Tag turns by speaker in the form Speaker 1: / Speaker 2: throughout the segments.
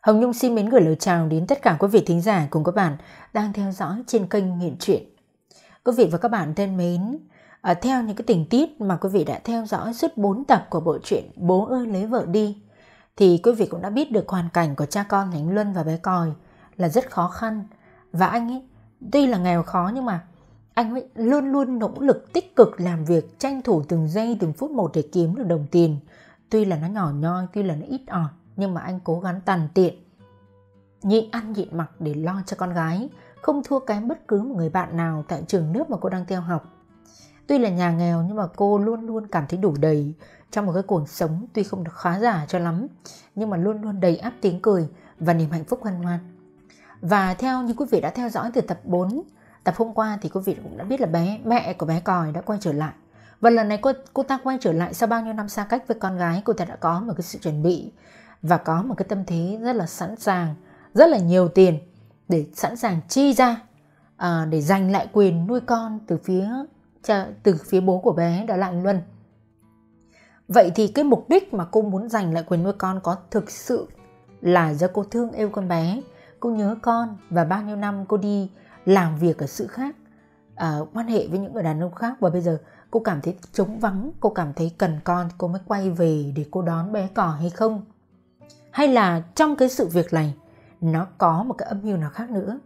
Speaker 1: Hồng Nhung xin mến gửi lời chào đến tất cả quý vị thính giả cùng các bạn đang theo dõi trên kênh Nghiện Truyện. Quý vị và các bạn thân mến, à, theo những cái tình tiết mà quý vị đã theo dõi suốt 4 tập của bộ truyện Bố ơi lấy vợ đi, thì quý vị cũng đã biết được hoàn cảnh của cha con Thánh Luân và bé Còi là rất khó khăn. Và anh ấy, tuy là nghèo khó nhưng mà anh ấy luôn luôn nỗ lực tích cực làm việc tranh thủ từng giây từng phút một để kiếm được đồng tiền. Tuy là nó nhỏ nhoi, tuy là nó ít ỏi nhưng mà anh cố gắng tàn tiện. Nhịn ăn nhịn mặc để lo cho con gái, không thua kém bất cứ một người bạn nào tại trường nước mà cô đang theo học. Tuy là nhà nghèo nhưng mà cô luôn luôn cảm thấy đủ đầy. Trong một cái cuộc sống tuy không được khá giả cho lắm, nhưng mà luôn luôn đầy áp tiếng cười và niềm hạnh phúc hân hoan. Và theo như quý vị đã theo dõi từ tập 4 tập hôm qua thì quý vị cũng đã biết là bé, mẹ của bé còi đã quay trở lại. Và lần này cô cô ta quay trở lại sau bao nhiêu năm xa cách với con gái, cô ta đã có một cái sự chuẩn bị và có một cái tâm thế rất là sẵn sàng rất là nhiều tiền để sẵn sàng chi ra à, để giành lại quyền nuôi con từ phía từ phía bố của bé đó là anh Luân. Vậy thì cái mục đích mà cô muốn giành lại quyền nuôi con có thực sự là do cô thương yêu con bé, cô nhớ con và bao nhiêu năm cô đi làm việc ở sự khác, à, quan hệ với những người đàn ông khác và bây giờ cô cảm thấy trống vắng, cô cảm thấy cần con cô mới quay về để cô đón bé cỏ hay không? Hay là trong cái sự việc này nó có một cái âm mưu nào khác nữa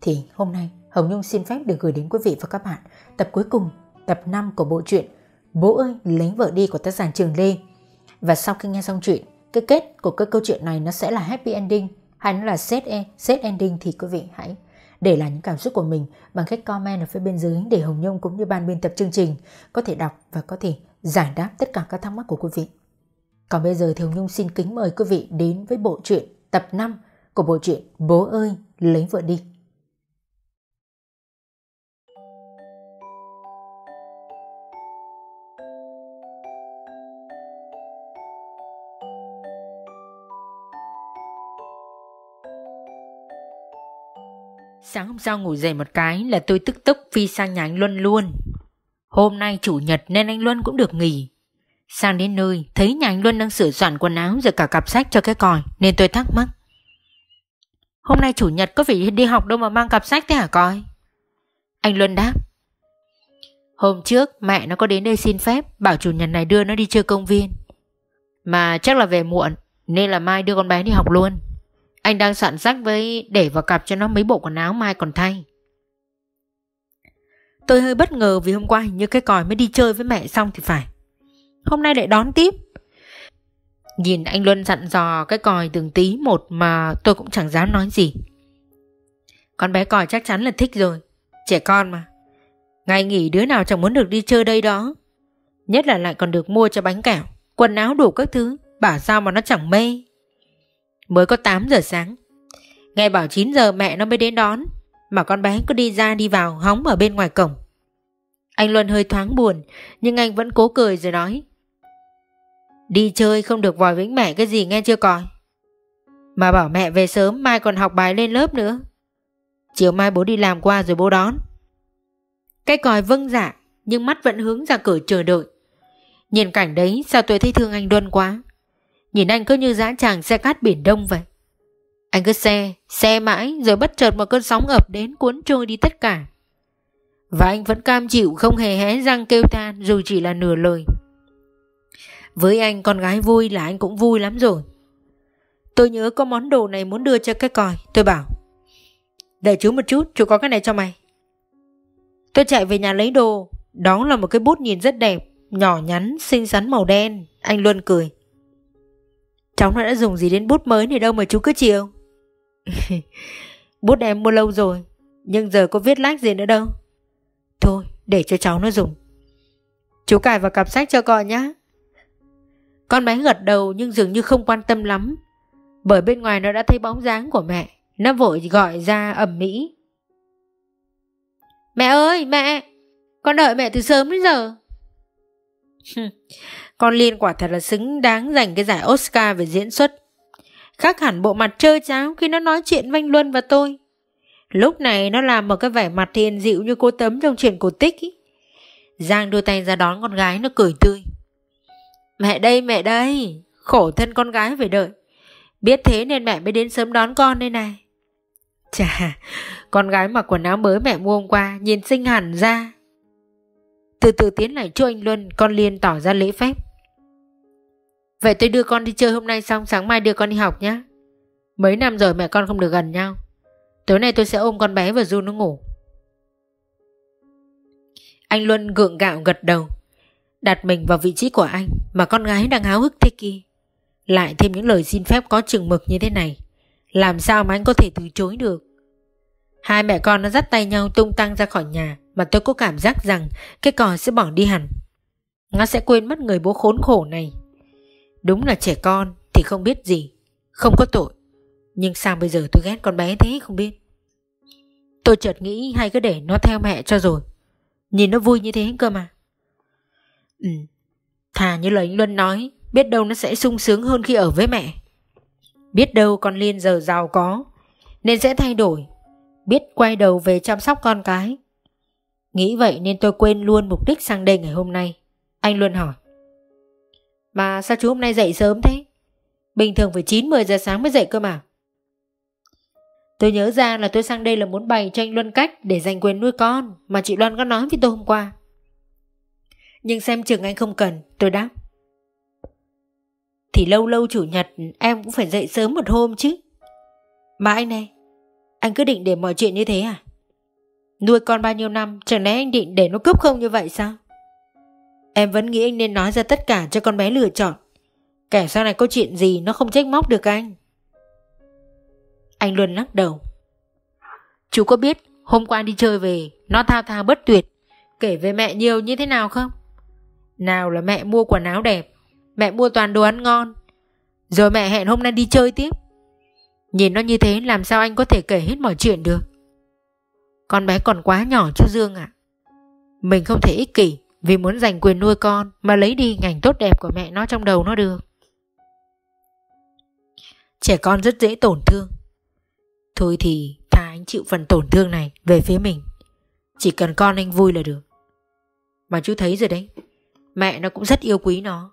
Speaker 1: thì hôm nay Hồng Nhung xin phép được gửi đến quý vị và các bạn tập cuối cùng, tập 5 của bộ truyện Bố ơi lấy vợ đi của tác giả Trường Lê. Và sau khi nghe xong chuyện, cái kết của cái câu chuyện này nó sẽ là happy ending hay nó là set, set ending thì quý vị hãy để lại những cảm xúc của mình bằng cách comment ở phía bên dưới để Hồng Nhung cũng như ban biên tập chương trình có thể đọc và có thể giải đáp tất cả các thắc mắc của quý vị. Còn bây giờ thiếu Nhung xin kính mời quý vị đến với bộ truyện tập 5 của bộ truyện Bố ơi, lấy vợ đi. Sáng hôm sau ngủ dậy một cái là tôi tức tốc phi sang nhà anh Luân luôn. Hôm nay chủ nhật nên anh Luân cũng được nghỉ. Sang đến nơi, thấy nhà anh Luân đang sửa soạn quần áo rồi cả cặp sách cho cái còi nên tôi thắc mắc. Hôm nay chủ nhật có phải đi học đâu mà mang cặp sách thế hả coi? Anh Luân đáp. Hôm trước mẹ nó có đến đây xin phép bảo chủ nhật này đưa nó đi chơi công viên. Mà chắc là về muộn nên là mai đưa con bé đi học luôn. Anh đang soạn sách với để vào cặp cho nó mấy bộ quần áo mai còn thay. Tôi hơi bất ngờ vì hôm qua hình như cái còi mới đi chơi với mẹ xong thì phải. Hôm nay lại đón tiếp. Nhìn anh Luân dặn dò cái còi từng tí một mà tôi cũng chẳng dám nói gì. Con bé còi chắc chắn là thích rồi. Trẻ con mà. Ngày nghỉ đứa nào chẳng muốn được đi chơi đây đó. Nhất là lại còn được mua cho bánh kẹo, quần áo đủ các thứ. Bảo sao mà nó chẳng mê. Mới có 8 giờ sáng. Nghe bảo 9 giờ mẹ nó mới đến đón. Mà con bé cứ đi ra đi vào hóng ở bên ngoài cổng. Anh Luân hơi thoáng buồn nhưng anh vẫn cố cười rồi nói Đi chơi không được vòi vĩnh mẹ cái gì nghe chưa coi. Mà bảo mẹ về sớm mai còn học bài lên lớp nữa. Chiều mai bố đi làm qua rồi bố đón. Cái còi vâng dạ Nhưng mắt vẫn hướng ra cửa chờ đợi. Nhìn cảnh đấy sao tôi thấy thương anh Luân quá? Nhìn anh cứ như dã tràng xe cát biển đông vậy. Anh cứ xe, xe mãi Rồi bất chợt một cơn sóng ập đến cuốn trôi đi tất cả. Và anh vẫn cam chịu không hề hé răng kêu than Dù chỉ là nửa lời với anh con gái vui là anh cũng vui lắm rồi. Tôi nhớ có món đồ này muốn đưa cho cái còi. Tôi bảo. Đợi chú một chút, chú có cái này cho mày. Tôi chạy về nhà lấy đồ. Đó là một cái bút nhìn rất đẹp, nhỏ nhắn, xinh xắn màu đen. Anh luôn cười. Cháu nó đã dùng gì đến bút mới này đâu mà chú cứ chiều. bút em mua lâu rồi, nhưng giờ có viết lách gì nữa đâu. Thôi, để cho cháu nó dùng. Chú cài vào cặp sách cho con nhá. Con bé gật đầu nhưng dường như không quan tâm lắm. Bởi bên ngoài nó đã thấy bóng dáng của mẹ. Nó vội gọi ra ẩm mỹ. Mẹ ơi, mẹ! Con đợi mẹ từ sớm đến giờ. con Liên quả thật là xứng đáng giành cái giải Oscar về diễn xuất. Khác hẳn bộ mặt trơ cháo khi nó nói chuyện với anh Luân và tôi. Lúc này nó làm một cái vẻ mặt hiền dịu như cô Tấm trong chuyện cổ tích ý. Giang đưa tay ra đón con gái nó cười tươi. Mẹ đây mẹ đây Khổ thân con gái phải đợi Biết thế nên mẹ mới đến sớm đón con đây này. Chà, con gái mặc quần áo mới mẹ mua hôm qua, nhìn xinh hẳn ra. Từ từ tiến lại chỗ anh Luân, con Liên tỏ ra lễ phép. Vậy tôi đưa con đi chơi hôm nay xong sáng mai đưa con đi học nhé. Mấy năm rồi mẹ con không được gần nhau. Tối nay tôi sẽ ôm con bé và du nó ngủ. Anh Luân gượng gạo gật đầu. Đặt mình vào vị trí của anh mà con gái đang háo hức thế kia. Lại thêm những lời xin phép có chừng mực như thế này. Làm sao mà anh có thể từ chối được? Hai mẹ con nó dắt tay nhau tung tăng ra khỏi nhà mà tôi có cảm giác rằng cái cò sẽ bỏ đi hẳn. Nó sẽ quên mất người bố khốn khổ này. Đúng là trẻ con thì không biết gì, không có tội. Nhưng sao bây giờ tôi ghét con bé thế không biết. Tôi chợt nghĩ hay cứ để nó theo mẹ cho rồi. Nhìn nó vui như thế cơ mà. Ừ, thà như lời anh Luân nói, biết đâu nó sẽ sung sướng hơn khi ở với mẹ. Biết đâu con Liên giờ giàu có, nên sẽ thay đổi, biết quay đầu về chăm sóc con cái. Nghĩ vậy nên tôi quên luôn mục đích sang đây ngày hôm nay. Anh Luân hỏi. Mà sao chú hôm nay dậy sớm thế? Bình thường phải 9-10 giờ sáng mới dậy cơ mà. Tôi nhớ ra là tôi sang đây là muốn bày cho anh Luân cách để giành quyền nuôi con mà chị Loan có nói với tôi hôm qua. Nhưng xem chừng anh không cần, tôi đáp. Thì lâu lâu chủ nhật em cũng phải dậy sớm một hôm chứ. Mà anh này, anh cứ định để mọi chuyện như thế à? Nuôi con bao nhiêu năm, chẳng lẽ anh định để nó cướp không như vậy sao? Em vẫn nghĩ anh nên nói ra tất cả cho con bé lựa chọn. Kẻ sau này có chuyện gì nó không trách móc được anh. Anh luôn lắc đầu. Chú có biết hôm qua đi chơi về nó thao thao bất tuyệt kể về mẹ nhiều như thế nào không? Nào là mẹ mua quần áo đẹp, mẹ mua toàn đồ ăn ngon. Rồi mẹ hẹn hôm nay đi chơi tiếp. Nhìn nó như thế làm sao anh có thể kể hết mọi chuyện được? Con bé còn quá nhỏ chú Dương ạ. Mình không thể ích kỷ vì muốn giành quyền nuôi con mà lấy đi ngành tốt đẹp của mẹ nó trong đầu nó được. Trẻ con rất dễ tổn thương. Thôi thì thà anh chịu phần tổn thương này về phía mình. Chỉ cần con anh vui là được. Mà chú thấy rồi đấy. Mẹ nó cũng rất yêu quý nó.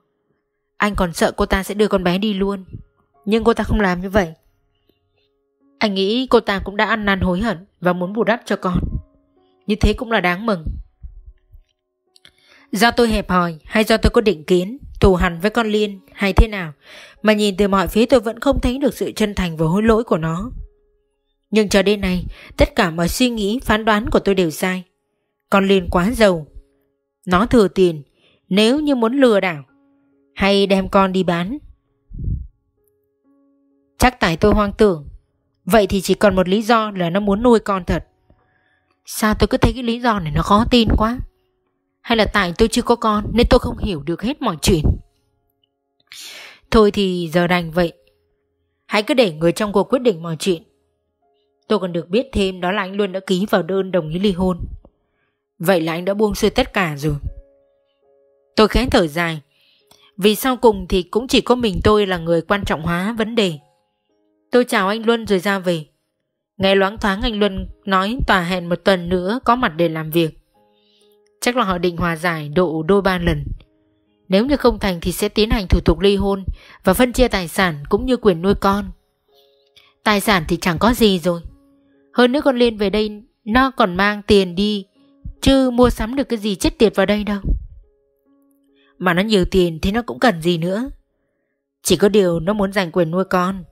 Speaker 1: Anh còn sợ cô ta sẽ đưa con bé đi luôn. Nhưng cô ta không làm như vậy. Anh nghĩ cô ta cũng đã ăn năn hối hận và muốn bù đắp cho con. Như thế cũng là đáng mừng. Do tôi hẹp hòi hay do tôi có định kiến, thù hẳn với con Liên hay thế nào mà nhìn từ mọi phía tôi vẫn không thấy được sự chân thành và hối lỗi của nó. Nhưng cho đến nay, tất cả mọi suy nghĩ, phán đoán của tôi đều sai. Con Liên quá giàu. Nó thừa tiền, nếu như muốn lừa đảo, hay đem con đi bán. Chắc tại tôi hoang tưởng, vậy thì chỉ còn một lý do là nó muốn nuôi con thật. Sao tôi cứ thấy cái lý do này nó khó tin quá? Hay là tại tôi chưa có con nên tôi không hiểu được hết mọi chuyện? Thôi thì giờ đành vậy. Hãy cứ để người trong cuộc quyết định mọi chuyện. Tôi còn được biết thêm đó là anh luôn đã ký vào đơn đồng ý ly hôn. Vậy là anh đã buông xuôi tất cả rồi. Tôi khẽ thở dài. Vì sau cùng thì cũng chỉ có mình tôi là người quan trọng hóa vấn đề. Tôi chào anh Luân rồi ra về. Nghe loáng thoáng anh Luân nói tòa hẹn một tuần nữa có mặt để làm việc. Chắc là họ định hòa giải độ đôi ba lần. Nếu như không thành thì sẽ tiến hành thủ tục ly hôn và phân chia tài sản cũng như quyền nuôi con. Tài sản thì chẳng có gì rồi. Hơn nữa con Liên về đây, nó còn mang tiền đi, chứ mua sắm được cái gì chết tiệt vào đây đâu. Mà nó nhiều tiền thì nó cũng cần gì nữa. Chỉ có điều nó muốn giành quyền nuôi con.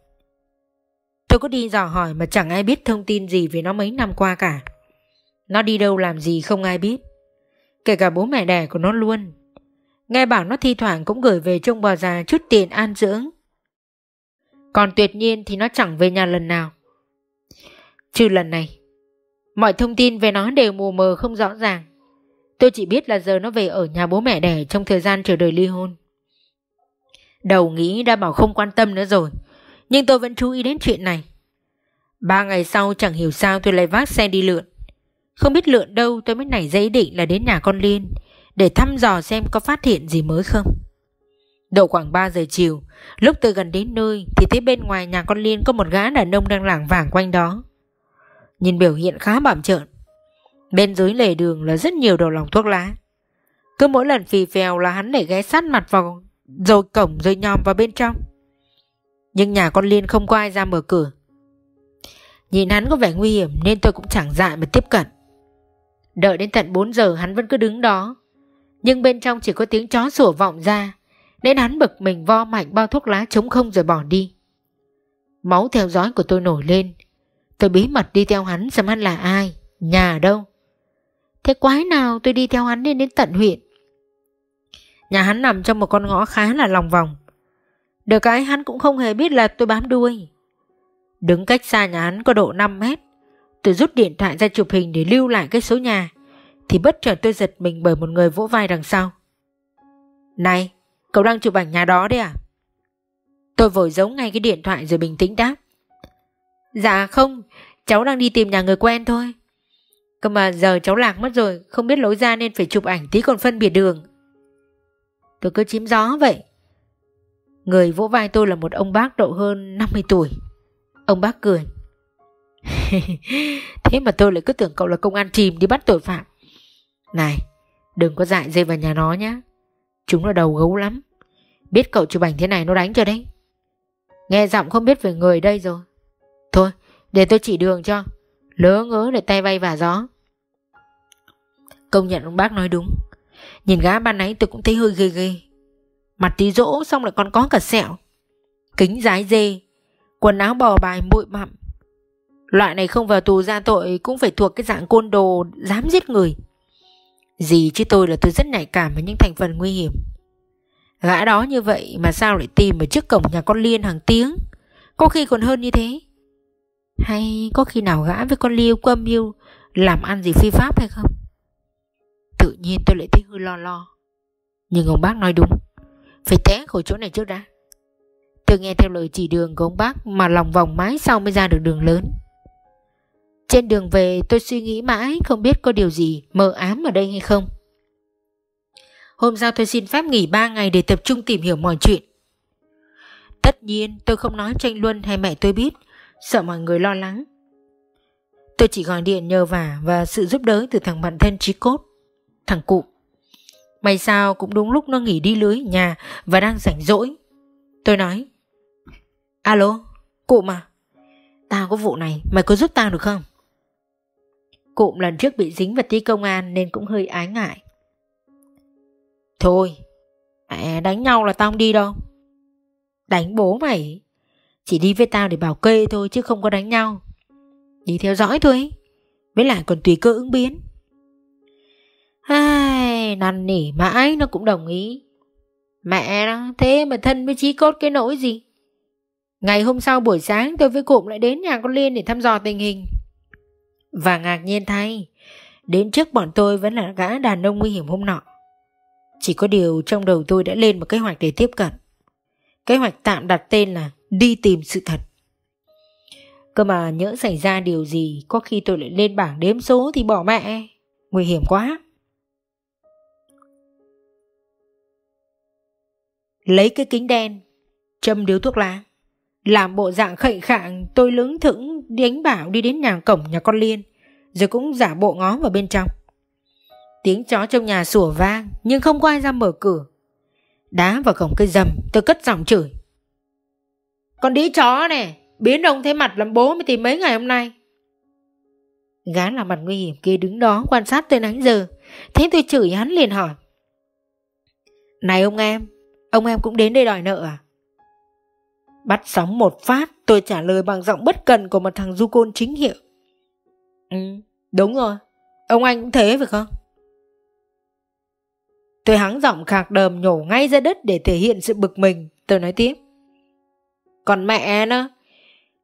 Speaker 1: Tôi có đi dò hỏi mà chẳng ai biết thông tin gì về nó mấy năm qua cả. Nó đi đâu làm gì không ai biết. Kể cả bố mẹ đẻ của nó luôn. Nghe bảo nó thi thoảng cũng gửi về trông bà già chút tiền an dưỡng. Còn tuyệt nhiên thì nó chẳng về nhà lần nào. Trừ lần này, mọi thông tin về nó đều mù mờ không rõ ràng. Tôi chỉ biết là giờ nó về ở nhà bố mẹ đẻ trong thời gian chờ đợi ly hôn. Đầu nghĩ đã bảo không quan tâm nữa rồi, nhưng tôi vẫn chú ý đến chuyện này. Ba ngày sau chẳng hiểu sao tôi lại vác xe đi lượn. Không biết lượn đâu tôi mới nảy ra ý định là đến nhà con Liên để thăm dò xem có phát hiện gì mới không. Độ khoảng 3 giờ chiều, lúc tôi gần đến nơi thì thấy bên ngoài nhà con Liên có một gã đàn ông đang lảng vảng quanh đó. Nhìn biểu hiện khá bạm trợn. Bên dưới lề đường là rất nhiều đầu lòng thuốc lá. Cứ mỗi lần phì phèo là hắn để ghé sát mặt vào rồi cổng rồi nhòm vào bên trong. Nhưng nhà con Liên không có ai ra mở cửa. Nhìn hắn có vẻ nguy hiểm Nên tôi cũng chẳng dại mà tiếp cận. Đợi đến tận 4 giờ hắn vẫn cứ đứng đó. Nhưng bên trong chỉ có tiếng chó sủa vọng ra, Nên hắn bực mình vo mạnh bao thuốc lá trống không rồi bỏ đi. Máu theo dõi của tôi nổi lên. Tôi bí mật đi theo hắn xem hắn là ai, Nhà ở đâu. Thế quái nào tôi đi theo hắn lên đến tận huyện? Nhà hắn nằm trong một con ngõ khá là lòng vòng. Được cái hắn cũng không hề biết là tôi bám đuôi. Đứng cách xa nhà hắn có độ 5 mét Tôi rút điện thoại ra chụp hình để lưu lại cái số nhà Thì bất chợt tôi giật mình bởi một người vỗ vai đằng sau. Này, cậu đang chụp ảnh nhà đó đấy à? Tôi vội giấu ngay cái điện thoại rồi bình tĩnh đáp. Dạ không, cháu đang đi tìm nhà người quen thôi. Cơ mà giờ cháu lạc mất rồi, Không biết lối ra nên phải chụp ảnh tí còn phân biệt đường. Tôi cứ chím gió vậy. Người vỗ vai tôi là một ông bác độ hơn 50 tuổi. Ông bác cười. Thế mà tôi lại cứ tưởng cậu là công an chìm đi bắt tội phạm. Này, Đừng có dại dây vào nhà nó nhá. Chúng là đầu gấu lắm. Biết cậu chụp ảnh thế này nó đánh cho đấy. Nghe giọng không biết về người đây rồi. Thôi, để tôi chỉ đường cho. Lỡ ngớ để tay vay vả gió. Công nhận ông bác nói đúng. Nhìn gã ban nãy tôi cũng thấy hơi ghê ghê. Mặt tí rỗ xong lại còn có cả sẹo. Kính dái dê, Quần áo bò bài bụi bặm Loại này không vào tù ra tội Cũng phải thuộc cái dạng côn đồ Dám giết người. Gì chứ tôi là tôi rất nhạy cảm với những thành phần nguy hiểm. Gã đó như vậy Mà sao lại tìm ở trước cổng nhà con Liên hàng tiếng? Có khi còn hơn như thế. Hay có khi nào gã với con Liêu quâm liêu Làm ăn gì phi pháp hay không? Tự nhiên tôi lại thấy hơi lo lo. Nhưng ông bác nói đúng. Phải té khỏi chỗ này trước đã. Tôi nghe theo lời chỉ đường của ông bác Mà lòng vòng mãi sau mới ra được đường lớn. Trên đường về, tôi suy nghĩ mãi Không biết có điều gì mờ ám ở đây hay không. Hôm sau tôi xin phép nghỉ 3 ngày Để tập trung tìm hiểu mọi chuyện. Tất nhiên, tôi không nói cho anh Luân hay mẹ tôi biết. Sợ mọi người lo lắng. Tôi chỉ gọi điện nhờ vả Và sự giúp đỡ từ thằng bạn thân trí cốt. Thằng cụ May sao cũng đúng lúc nó nghỉ đi lưới nhà Và đang rảnh rỗi Tôi nói Alo, cụ mà Tao có vụ này, mày có giúp tao được không? Cụm lần trước bị dính vào tí công an nên cũng hơi ái ngại. Thôi, mẹ đánh nhau là tao không đi đâu. Đánh bố mày, chỉ đi với tao để bảo kê thôi chứ không có đánh nhau. Đi theo dõi thôi, với lại còn tùy cơ ứng biến. Ai, năn nỉ mãi nó cũng đồng ý. Mẹ nó, thế mà thân với trí cốt cái nỗi gì? Ngày hôm sau buổi sáng tôi với cụm lại đến nhà con Liên để thăm dò tình hình. Và ngạc nhiên thay, đến trước bọn tôi vẫn là gã đàn ông nguy hiểm hôm nọ. Chỉ có điều trong đầu tôi đã lên một kế hoạch để tiếp cận. Kế hoạch tạm đặt tên là đi tìm sự thật. Cơ mà nhỡ xảy ra điều gì có khi tôi lại lên bảng đếm số thì bỏ mẹ. Nguy hiểm quá. Lấy cái kính đen, châm điếu thuốc lá. Làm bộ dạng khệnh khạng tôi lững thững đánh bảo đi đến nhà cổng nhà con Liên Rồi cũng giả bộ ngó vào bên trong. Tiếng chó trong nhà sủa vang Nhưng không có ai ra mở cửa. Đá vào cổng cây rầm tôi cất giọng chửi. Con đĩ chó này Biến ông thấy mặt làm bố mới tìm mấy ngày hôm nay. Gã là mặt nguy hiểm kia đứng đó quan sát tôi nắng giờ thấy tôi chửi hắn liền hỏi. Này ông em Ông em cũng đến đây đòi nợ à Bắt sóng một phát tôi trả lời bằng giọng bất cần của một thằng du côn chính hiệu. Ừ, đúng rồi. Ông anh cũng thế phải không? Tôi hắng giọng khạc đờm nhổ ngay ra đất để thể hiện sự bực mình. Tôi nói tiếp. Còn mẹ nó,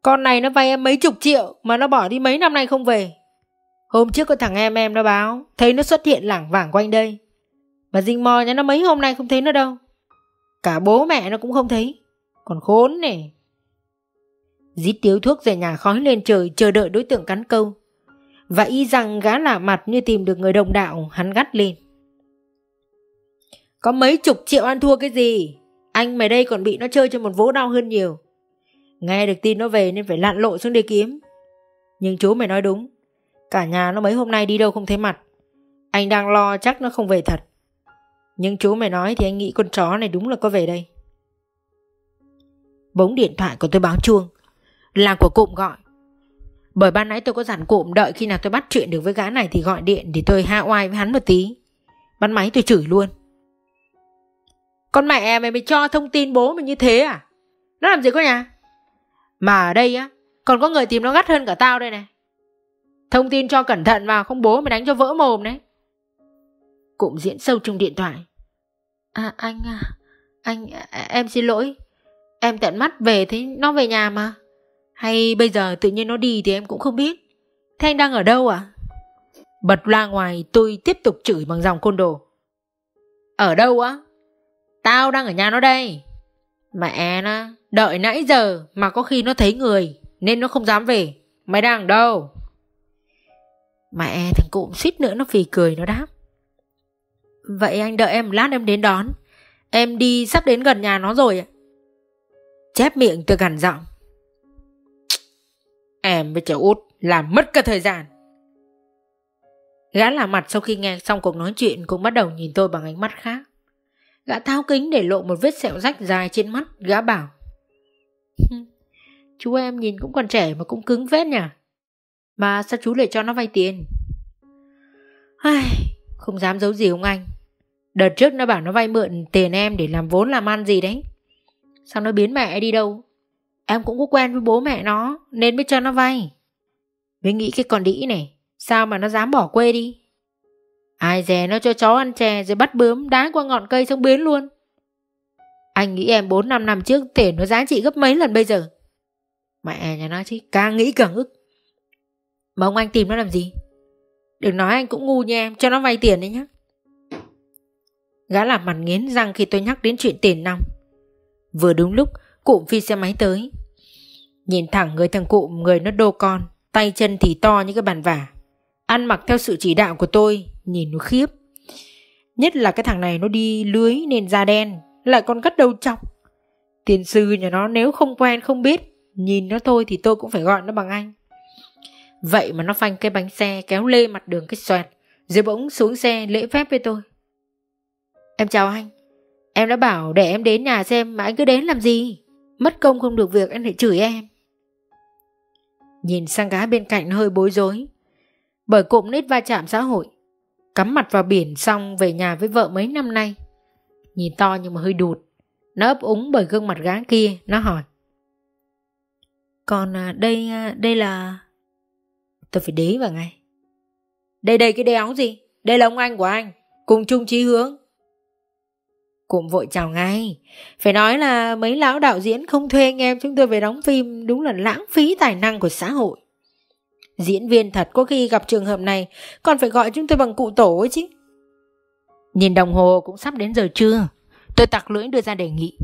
Speaker 1: con này nó vay em mấy chục triệu mà nó bỏ đi mấy năm nay không về. Hôm trước có thằng em em nó báo, thấy nó xuất hiện lảng vảng quanh đây. Mà dinh mò nhá nó mấy hôm nay không thấy nó đâu. Cả bố mẹ nó cũng không thấy. Còn khốn này. Dít tiếu thuốc về nhà khói lên trời chờ đợi đối tượng cắn câu. Và y rằng gã lạ mặt như tìm được người đồng đạo, hắn gắt lên. Có mấy chục triệu ăn thua cái gì? Anh mày đây còn bị nó chơi cho một vố đau hơn nhiều. Nghe được tin nó về nên phải lặn lộ xuống để kiếm. Nhưng chú mày nói đúng. Cả nhà nó mấy hôm nay đi đâu không thấy mặt. Anh đang lo chắc nó không về thật. Nhưng chú mày nói thì anh nghĩ con chó này đúng là có về đây. Bỗng điện thoại của tôi báo chuông. Là của cụm gọi. Bởi ban nãy tôi có dặn cụm đợi khi nào tôi bắt chuyện được với gã này thì gọi điện để tôi hạ oai với hắn một tí. Bắt máy tôi chửi luôn. Con mẹ mày mày cho thông tin bố mày như thế à? Nó làm gì có nhà? Mà ở đây á, Còn có người tìm nó gắt hơn cả tao đây này. Thông tin cho cẩn thận vào, không bố mày đánh cho vỡ mồm đấy. Cụm diễn sâu trong điện thoại. À anh à Anh à, em xin lỗi. Em tận mắt về thấy nó về nhà mà. Hay bây giờ tự nhiên nó đi thì em cũng không biết. Thế anh đang ở đâu à? Bật loa ngoài, tôi tiếp tục chửi bằng dòng côn đồ. Ở đâu á? Tao đang ở nhà nó đây. Mẹ nó, Đợi nãy giờ mà có khi nó thấy người, Nên nó không dám về. Mày đang ở đâu? Mẹ thằng cụm suýt nữa, nó phì cười, nó đáp. Vậy anh đợi em lát em đến đón Em đi sắp đến gần nhà nó rồi Chép miệng tôi gằn giọng Em với cháu út làm mất cả thời gian Gã làm mặt sau khi nghe xong cuộc nói chuyện cũng bắt đầu nhìn tôi bằng ánh mắt khác. Gã tháo kính để lộ một vết sẹo rách dài trên mắt, gã bảo. chú em nhìn cũng còn trẻ mà cũng cứng vết nhỉ? Mà sao chú lại cho nó vay tiền? Ai, không dám giấu gì ông anh. Đợt trước nó bảo nó vay mượn tiền em để làm vốn làm ăn gì đấy. Sao nó biến mẹ đi đâu? Em cũng có quen với bố mẹ nó, nên mới cho nó vay. Mới nghĩ cái con đĩ này, Sao mà nó dám bỏ quê đi Ai dè nó cho chó ăn chè Rồi bắt bướm đá qua ngọn cây xong biến luôn Anh nghĩ em 4-5 năm trước Tiền nó giá trị gấp mấy lần bây giờ Mẹ nhà nó chứ, Càng nghĩ càng ức Mà ông anh tìm nó làm gì Đừng nói anh cũng ngu nha em Cho nó vay tiền đấy nhá Gã làm mặt nghiến răng khi tôi nhắc đến chuyện tiền nong. Vừa đúng lúc, Cụm phi xe máy tới. Nhìn thẳng người thằng cụm, Người nó đô con, Tay chân thì to như cái bàn vả. Ăn mặc theo sự chỉ đạo của tôi, Nhìn nó khiếp. Nhất là cái thằng này nó đi lưới nên da đen, Lại còn cắt đầu chọc. Tiền sư nhà nó nếu không quen, không biết, Nhìn nó thôi thì tôi cũng phải gọi nó bằng anh. Vậy mà nó phanh cái bánh xe kéo lê mặt đường cái xoẹt, Rồi bỗng xuống xe lễ phép với tôi. Em chào anh. Em đã bảo để em đến nhà xem mà anh cứ đến làm gì. Mất công không được việc anh lại chửi em. Nhìn sang gái bên cạnh hơi bối rối. Bởi cụm nít va chạm xã hội. Cắm mặt vào biển xong về nhà với vợ mấy năm nay. Nhìn to nhưng mà hơi đụt. Nó ấp úng bởi gương mặt gã kia, Nó hỏi. Còn à, đây à, đây là Tôi phải đế vào ngay. Đây đây, cái đéo gì? Đây là ông anh của anh, Cùng chung chí hướng. Cụm vội chào ngay. Phải nói là mấy lão đạo diễn không thuê anh em chúng tôi về đóng phim Đúng là lãng phí tài năng của xã hội. Diễn viên thật có khi gặp trường hợp này, Còn phải gọi chúng tôi bằng cụ tổ ấy chứ. Nhìn đồng hồ cũng sắp đến giờ trưa, Tôi tặc lưỡi đưa ra đề nghị.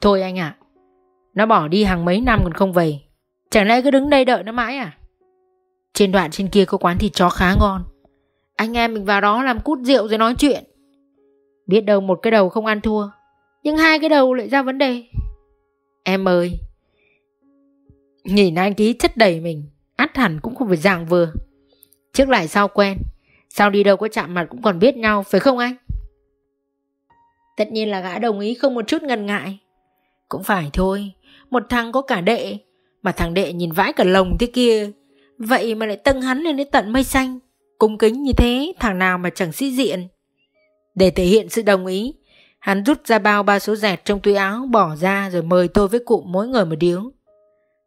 Speaker 1: Thôi anh ạ, Nó bỏ đi hàng mấy năm còn không về, Chẳng lẽ cứ đứng đây đợi nó mãi à? Trên đoạn trên kia có quán thịt chó khá ngon. Anh em mình vào đó làm cút rượu rồi nói chuyện. Biết đâu một cái đầu không ăn thua, Nhưng hai cái đầu lại ra vấn đề. Em ơi, Nhìn anh ký chất đầy mình át hẳn cũng không phải dạng vừa. Trước lại sao quen, sao đi đâu có chạm mặt cũng còn biết nhau, Phải không anh? Tất nhiên là gã đồng ý không một chút ngần ngại. Cũng phải thôi, Một thằng có cả đệ, Mà thằng đệ nhìn vãi cả lồng thế kia, Vậy mà lại tâng hắn lên đến tận mây xanh. Cung kính như thế, Thằng nào mà chẳng sĩ diện. Để thể hiện sự đồng ý Hắn rút ra bao ba số dẹt trong túi áo Bỏ ra rồi mời tôi với cụ mỗi người một điếu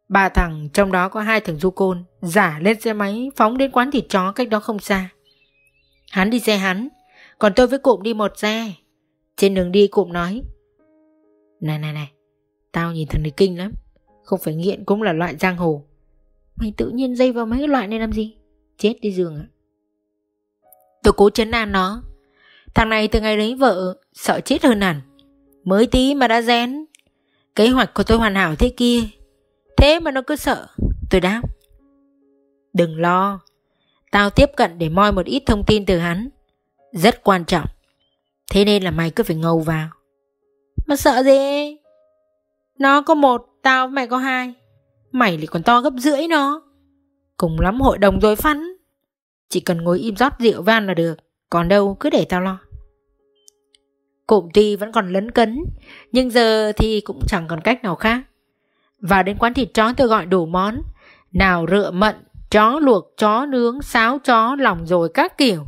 Speaker 1: Ba thằng trong đó có hai thằng du côn giả lên xe máy phóng đến quán thịt chó cách đó không xa. Hắn đi xe hắn, còn tôi với cụm đi một xe. Trên đường đi cụm nói Này này này, tao nhìn thằng này kinh lắm. Không phải nghiện cũng là loại giang hồ. Mày tự nhiên dây vào mấy cái loại này làm gì? Chết đi giường ạ. Tôi cố chấn an nó. Thằng này từ ngày lấy vợ, sợ chết hơn hẳn. Mới tí mà đã rén. Kế hoạch của tôi hoàn hảo thế kia. Thế mà nó cứ sợ. Tôi đáp. Đừng lo. Tao tiếp cận để moi một ít thông tin từ hắn. Rất quan trọng. Thế nên là mày cứ phải ngầu vào. Mà sợ gì? Nó có một Tao mày có hai. Mày lại còn to gấp rưỡi nó. Cùng lắm hội đồng rồi phắn Chỉ cần ngồi im rót rượu van là được. Còn đâu cứ để tao lo. Cụm tuy vẫn còn lấn cấn, nhưng giờ thì cũng chẳng còn cách nào khác. Vào đến quán thịt chó tôi gọi đủ món, nào rựa mận, chó luộc, chó nướng, sáo chó, lòng rồi các kiểu.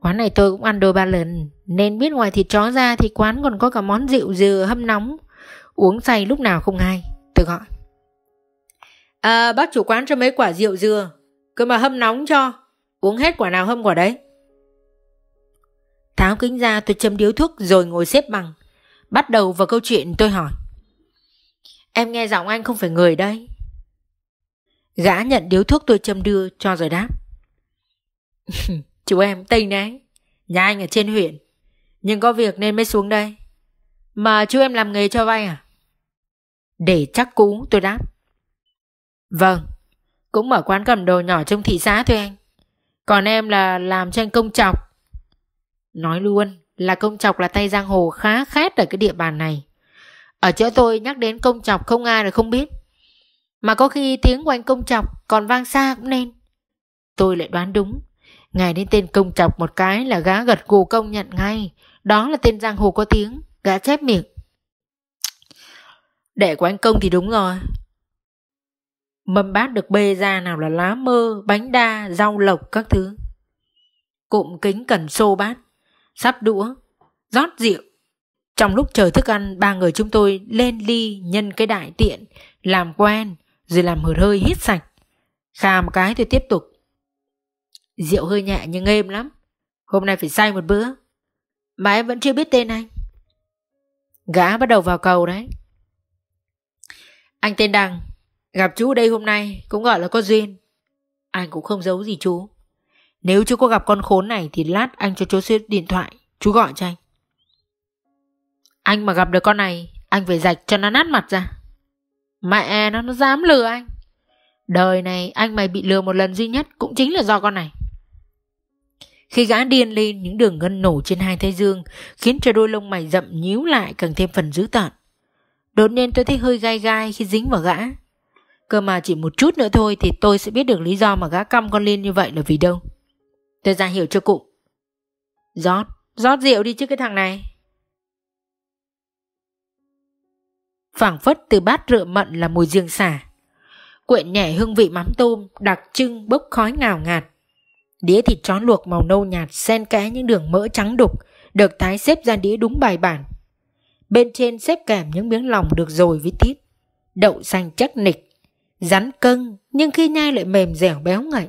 Speaker 1: Quán này tôi cũng ăn đôi ba lần, nên biết ngoài thịt chó ra thì quán còn có cả món rượu dừa hâm nóng, uống say lúc nào không hay. Tôi gọi. À, bác chủ quán cho mấy quả rượu dừa, Cứ mà hâm nóng cho, uống hết quả nào hâm quả đấy. Tháo kính ra, tôi châm điếu thuốc rồi ngồi xếp bằng. Bắt đầu vào câu chuyện tôi hỏi. Em nghe giọng anh không phải người đây. Gã nhận điếu thuốc tôi châm đưa, cho rồi đáp. Chú em Tây đấy. Nhà anh ở trên huyện. Nhưng có việc nên mới xuống đây. Mà chú em làm nghề cho vay à? Để chắc cú, tôi đáp. Vâng. Cũng mở quán cầm đồ nhỏ trong thị xã thôi anh. Còn em là làm cho anh công chọc. Nói luôn là công chọc là tay giang hồ khá khét ở cái địa bàn này. Ở chỗ tôi nhắc đến công chọc không ai là không biết. Mà có khi tiếng của anh công chọc còn vang xa cũng nên. Tôi lại đoán đúng. Ngài đến tên công chọc một cái là gã gật gù công nhận ngay. Đó là tên giang hồ có tiếng. Gã chép miệng. Đệ của anh công thì đúng rồi. Mâm bát được bê ra nào là lá mơ, bánh đa, rau lộc các thứ. Cụm kính cần xô bát, sắp đũa, rót rượu. Trong lúc chờ thức ăn, ba người chúng tôi lên ly nhân cái đại tiện, làm quen, rồi làm hượt hơi hít sạch. Khà một cái tôi tiếp tục. Rượu hơi nhẹ nhưng êm lắm. Hôm nay phải say một bữa. Mà em vẫn chưa biết tên anh. Gã bắt đầu vào cầu đấy. Anh tên Đằng. Gặp chú đây hôm nay cũng gọi là có duyên. Anh cũng không giấu gì chú. Nếu chú có gặp con khốn này thì lát anh cho chú số điện thoại. Chú gọi cho anh. Anh mà gặp được con này, anh phải rạch cho nó nát mặt ra. Mẹ nó nó dám lừa anh. Đời này anh mày bị lừa một lần duy nhất cũng chính là do con này. Khi gã điên lên những đường gân nổ trên hai thái dương khiến cho đôi lông mày rậm nhíu lại càng thêm phần dữ tợn. Đột nhiên tôi thấy hơi gai gai khi dính vào gã. Cơ mà chỉ một chút nữa thôi thì tôi sẽ biết được lý do mà gã căm con lên như vậy là vì đâu. Tôi ra hiểu cho cụ. Rót, rót rượu đi chứ cái thằng này. phảng phất từ bát rượu mận là mùi riêng xả. Quyện nhẹ hương vị mắm tôm, đặc trưng bốc khói ngào ngạt. Đĩa thịt chó luộc màu nâu nhạt xen kẽ những đường mỡ trắng đục, được tái xếp ra đĩa đúng bài bản. Bên trên xếp kèm những miếng lòng được rồi với thít. Đậu xanh chắc nịch, rắn cân nhưng khi nhai lại mềm dẻo béo ngậy.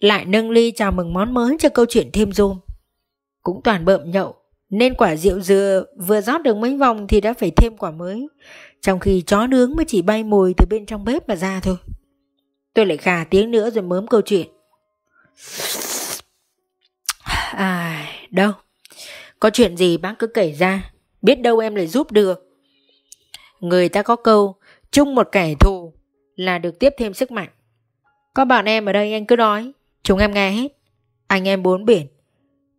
Speaker 1: Lại nâng ly chào mừng món mới cho câu chuyện thêm zoom. Cũng toàn bợm nhậu, nên quả rượu dừa vừa rót được mấy vòng thì đã phải thêm quả mới. Trong khi chó nướng mới chỉ bay mùi từ bên trong bếp mà ra thôi. Tôi lại khà tiếng nữa rồi mớm câu chuyện. À, đâu? Có chuyện gì bác cứ kể ra. Biết đâu em lại giúp được. Người ta có câu, chung một kẻ thù là được tiếp thêm sức mạnh. Có bạn em ở đây anh cứ nói, chúng em nghe hết. Anh em bốn biển,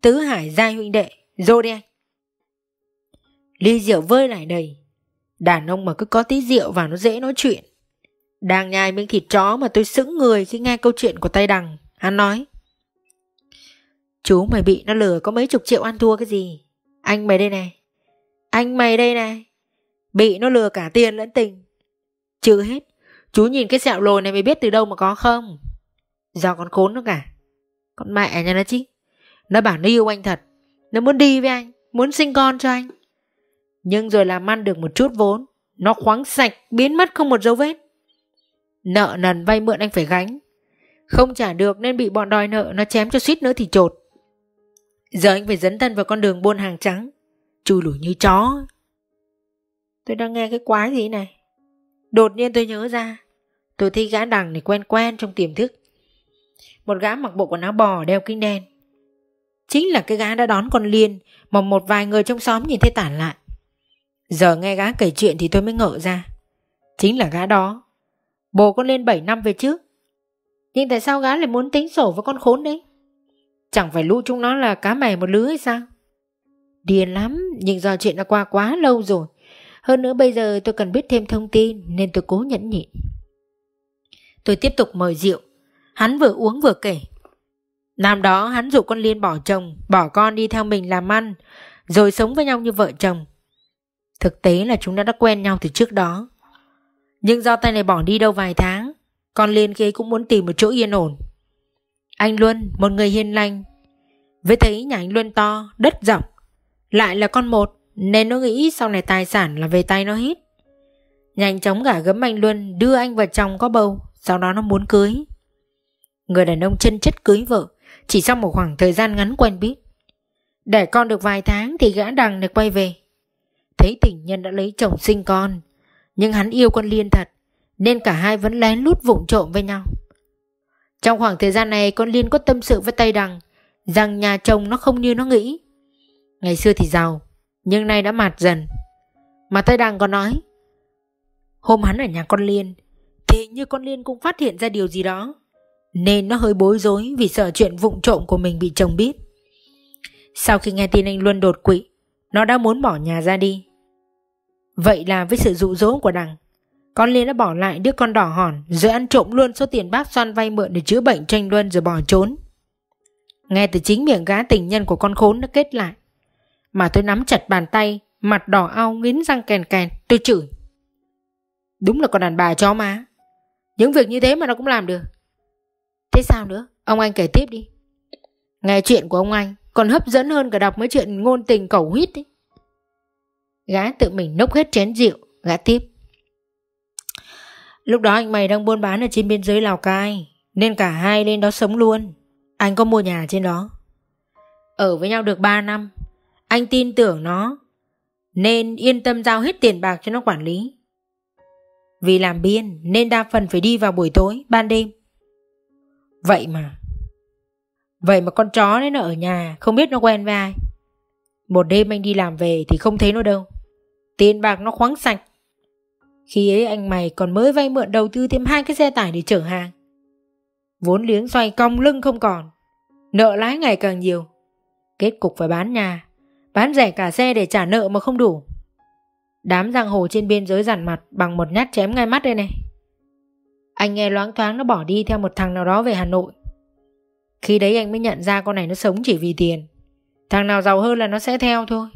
Speaker 1: tứ hải giai huynh đệ, Dô đi anh. Ly rượu vơi lại đầy. Đàn ông mà cứ có tí rượu vào nó dễ nói chuyện. Đang nhai miếng thịt chó mà tôi sững người khi nghe câu chuyện của tay đằng. Hắn nói. Chú mày bị nó lừa có mấy chục triệu ăn thua cái gì. Anh mày đây này. Anh mày đây này. Bị nó lừa cả tiền lẫn tình. Chưa hết. Chú nhìn cái sẹo lồi này mày biết từ đâu mà có không? Do con khốn nó cả. Con mẹ nhà nó chứ. Nó bảo nó yêu anh thật. Nó muốn đi với anh, muốn sinh con cho anh. Nhưng rồi làm ăn được một chút vốn, nó khoáng sạch, biến mất không một dấu vết. Nợ nần vay mượn anh phải gánh. Không trả được nên bị bọn đòi nợ nó chém cho suýt nữa thì trột. Giờ anh phải dấn thân vào con đường buôn hàng trắng, chui lủi như chó. Tôi đang nghe cái quái gì này. Đột nhiên tôi nhớ ra, tôi thấy gã đằng này quen quen trong tiềm thức. Một gã mặc bộ quần áo bò đeo kính đen. Chính là cái gã đã đón con Liên, Mà một vài người trong xóm nhìn thấy tản lại. Giờ nghe gã kể chuyện thì tôi mới ngỡ ra. Chính là gã đó. Bồ con Liên 7 năm về trước. Nhưng tại sao gã lại muốn tính sổ với con khốn đấy? Chẳng phải lũ chúng nó là cá mè một lứa hay sao? Điên lắm, Nhưng do chuyện đã qua quá lâu rồi. Hơn nữa bây giờ tôi cần biết thêm thông tin, Nên tôi cố nhẫn nhịn. Tôi tiếp tục mời rượu. Hắn vừa uống vừa kể Năm đó hắn dụ con Liên bỏ chồng, bỏ con đi theo mình làm ăn. rồi sống với nhau như vợ chồng. Thực tế là chúng đã đã quen nhau từ trước đó. Nhưng do tay này bỏ đi đâu vài tháng, con Liên kia cũng muốn tìm một chỗ yên ổn. Anh Luân, một người hiền lành, với thấy nhà anh Luân to, đất rộng, lại là con một, nên nó nghĩ sau này tài sản là về tay nó hết. Nhanh chóng gả gấm anh Luân đưa anh vào chồng có bầu, sau đó nó muốn cưới. Người đàn ông chân chất cưới vợ, chỉ sau một khoảng thời gian ngắn quen biết. Để con được vài tháng thì gã đằng được quay về. Thấy tình nhân đã lấy chồng sinh con, nhưng hắn yêu con Liên thật, nên cả hai vẫn lén lút vụng trộm với nhau. Trong khoảng thời gian này con Liên có tâm sự với Tây Đằng rằng nhà chồng nó không như nó nghĩ. Ngày xưa thì giàu, nhưng nay đã mạt dần. Mà Tây Đằng còn nói, hôm hắn ở nhà con Liên, thì như con Liên cũng phát hiện ra điều gì đó. Nên nó hơi bối rối vì sợ chuyện vụng trộm của mình bị chồng biết. Sau khi nghe tin anh Luân đột quỵ, nó đã muốn bỏ nhà ra đi. Vậy là với sự dụ dỗ của đằng, con Liên đã bỏ lại đứa con đỏ hòn rồi ăn trộm luôn số tiền bác Xoan vay mượn để chữa bệnh tranh Luân rồi bỏ trốn. Nghe từ chính miệng gã tình nhân của con khốn nó kết lại. Mà tôi nắm chặt bàn tay, mặt đỏ ao nghiến răng kèn kèn, tôi chửi. Đúng là con đàn bà chó má. Những việc như thế mà nó cũng làm được. Thế sao nữa? Ông anh kể tiếp đi. Nghe chuyện của ông anh còn hấp dẫn hơn cả đọc mấy chuyện ngôn tình cầu huyết ấy. Gã tự mình nốc hết chén rượu, gã tiếp. Lúc đó anh mày đang buôn bán ở trên biên giới Lào Cai, nên cả hai lên đó sống luôn. Anh có mua nhà trên đó. Ở với nhau được 3 năm, anh tin tưởng nó, nên yên tâm giao hết tiền bạc cho nó quản lý. Vì làm biên nên đa phần phải đi vào buổi tối, ban đêm. Vậy mà. Vậy mà con chó đấy nó ở nhà, Không biết nó quen với ai. Một đêm anh đi làm về thì không thấy nó đâu. Tiền bạc nó khoáng sạch. Khi ấy anh mày còn mới vay mượn đầu tư thêm hai cái xe tải để chở hàng. Vốn liếng xoay cong lưng không còn. Nợ lái ngày càng nhiều. Kết cục phải bán nhà. Bán rẻ cả xe để trả nợ mà không đủ. Đám giang hồ trên biên giới giản mặt Bằng một nhát chém ngay mắt đây này. Anh nghe loáng thoáng nó bỏ đi theo một thằng nào đó về Hà Nội. Khi đấy anh mới nhận ra con này nó sống chỉ vì tiền. Thằng nào giàu hơn là nó sẽ theo thôi.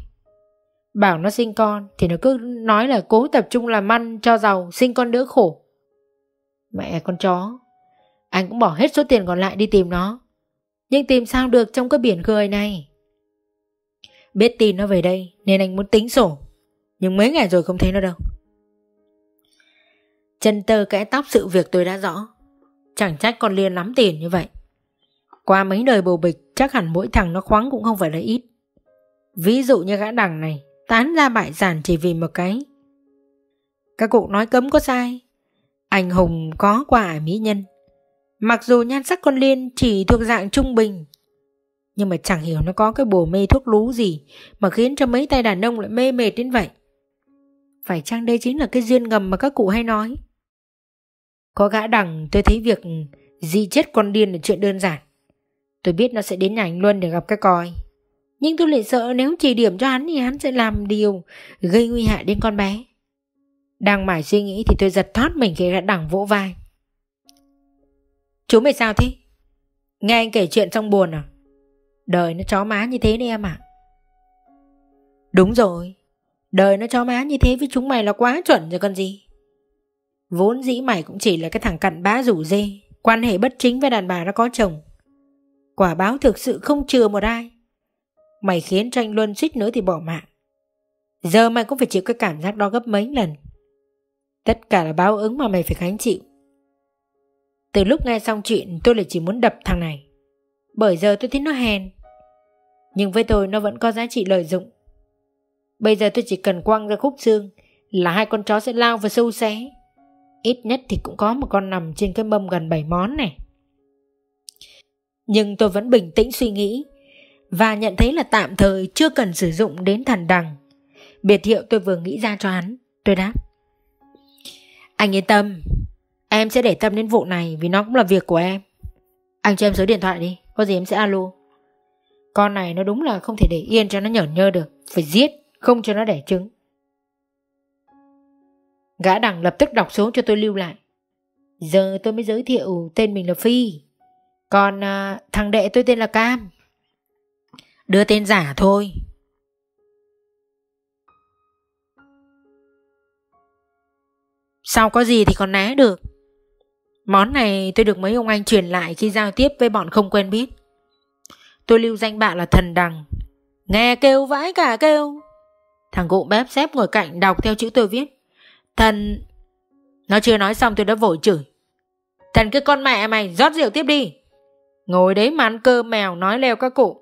Speaker 1: Bảo nó sinh con Thì nó cứ nói là cố tập trung làm ăn cho giàu, Sinh con đỡ khổ. Mẹ con chó, Anh cũng bỏ hết số tiền còn lại đi tìm nó. Nhưng tìm sao được trong cái biển khơi này? Biết tin nó về đây Nên anh muốn tính sổ. Nhưng mấy ngày rồi không thấy nó đâu. Chân tơ kẽ tóc sự việc tôi đã rõ. Chẳng trách con Liên lắm tiền như vậy. Qua mấy đời bầu bịch, Chắc hẳn mỗi thằng nó khoáng cũng không phải là ít. Ví dụ như gã đằng này, Tán ra bại sản chỉ vì một cái. Các cụ nói cấm có sai. Anh Hùng có quả mỹ nhân. Mặc dù nhan sắc con Liên chỉ thuộc dạng trung bình, Nhưng mà chẳng hiểu nó có cái bồ mê thuốc lú gì Mà khiến cho mấy tay đàn ông lại mê mệt đến vậy. Phải chăng đây chính là cái duyên ngầm mà các cụ hay nói? Có gã đằng tôi thấy việc di chết con điên là chuyện đơn giản Tôi biết nó sẽ đến nhà anh Luân để gặp cái coi Nhưng tôi lại sợ nếu chỉ điểm cho hắn thì hắn sẽ làm điều gây nguy hại đến con bé Đang mải suy nghĩ thì tôi giật thoát mình khi gã đằng vỗ vai Chú mày sao thế? Nghe anh kể chuyện xong buồn à? Đời nó chó má như thế đấy em ạ. Đúng rồi. Đời nó chó má như thế với chúng mày là quá chuẩn rồi còn gì. Vốn dĩ mày cũng chỉ là cái thằng cặn bá rủ dê. Quan hệ bất chính với đàn bà nó có chồng. Quả báo thực sự không chừa một ai. Mày khiến cho anh Luân suýt nữa thì bỏ mạng. Giờ mày cũng phải chịu cái cảm giác đó gấp mấy lần. Tất cả là báo ứng mà mày phải gánh chịu. Từ lúc nghe xong chuyện, tôi lại chỉ muốn đập thằng này. Bởi giờ tôi thấy nó hèn. Nhưng với tôi, nó vẫn có giá trị lợi dụng. Bây giờ tôi chỉ cần quăng ra khúc xương là hai con chó sẽ lao vào sâu xé. Ít nhất thì cũng có một con nằm trên cái mâm gần 7 món này. Nhưng tôi vẫn bình tĩnh suy nghĩ và nhận thấy là tạm thời chưa cần sử dụng đến thần đằng. Biệt hiệu tôi vừa nghĩ ra cho hắn, tôi đáp. Anh yên tâm, em sẽ để tâm đến vụ này vì nó cũng là việc của em. Anh cho em số điện thoại đi, có gì em sẽ alo. Con này nó đúng là không thể để yên cho nó nhởn nhơ được, phải giết, không cho nó đẻ trứng. Gã đằng lập tức đọc xuống cho tôi lưu lại. Giờ tôi mới giới thiệu tên mình là Phi. Còn à, thằng đệ tôi tên là Cam. Đưa tên giả thôi. Sau có gì thì còn né được. Món này tôi được mấy ông anh truyền lại khi giao tiếp với bọn không quen biết. Tôi lưu danh bạn là thần đằng. Nghe kêu vãi cả kêu. Thằng cụ bếp xếp ngồi cạnh đọc theo chữ tôi viết. Thần... Nó chưa nói xong tôi đã vội chửi. Thần cái con mẹ mày rót rượu tiếp đi. Ngồi đấy mà ăn cơm mèo nói leo các cụ.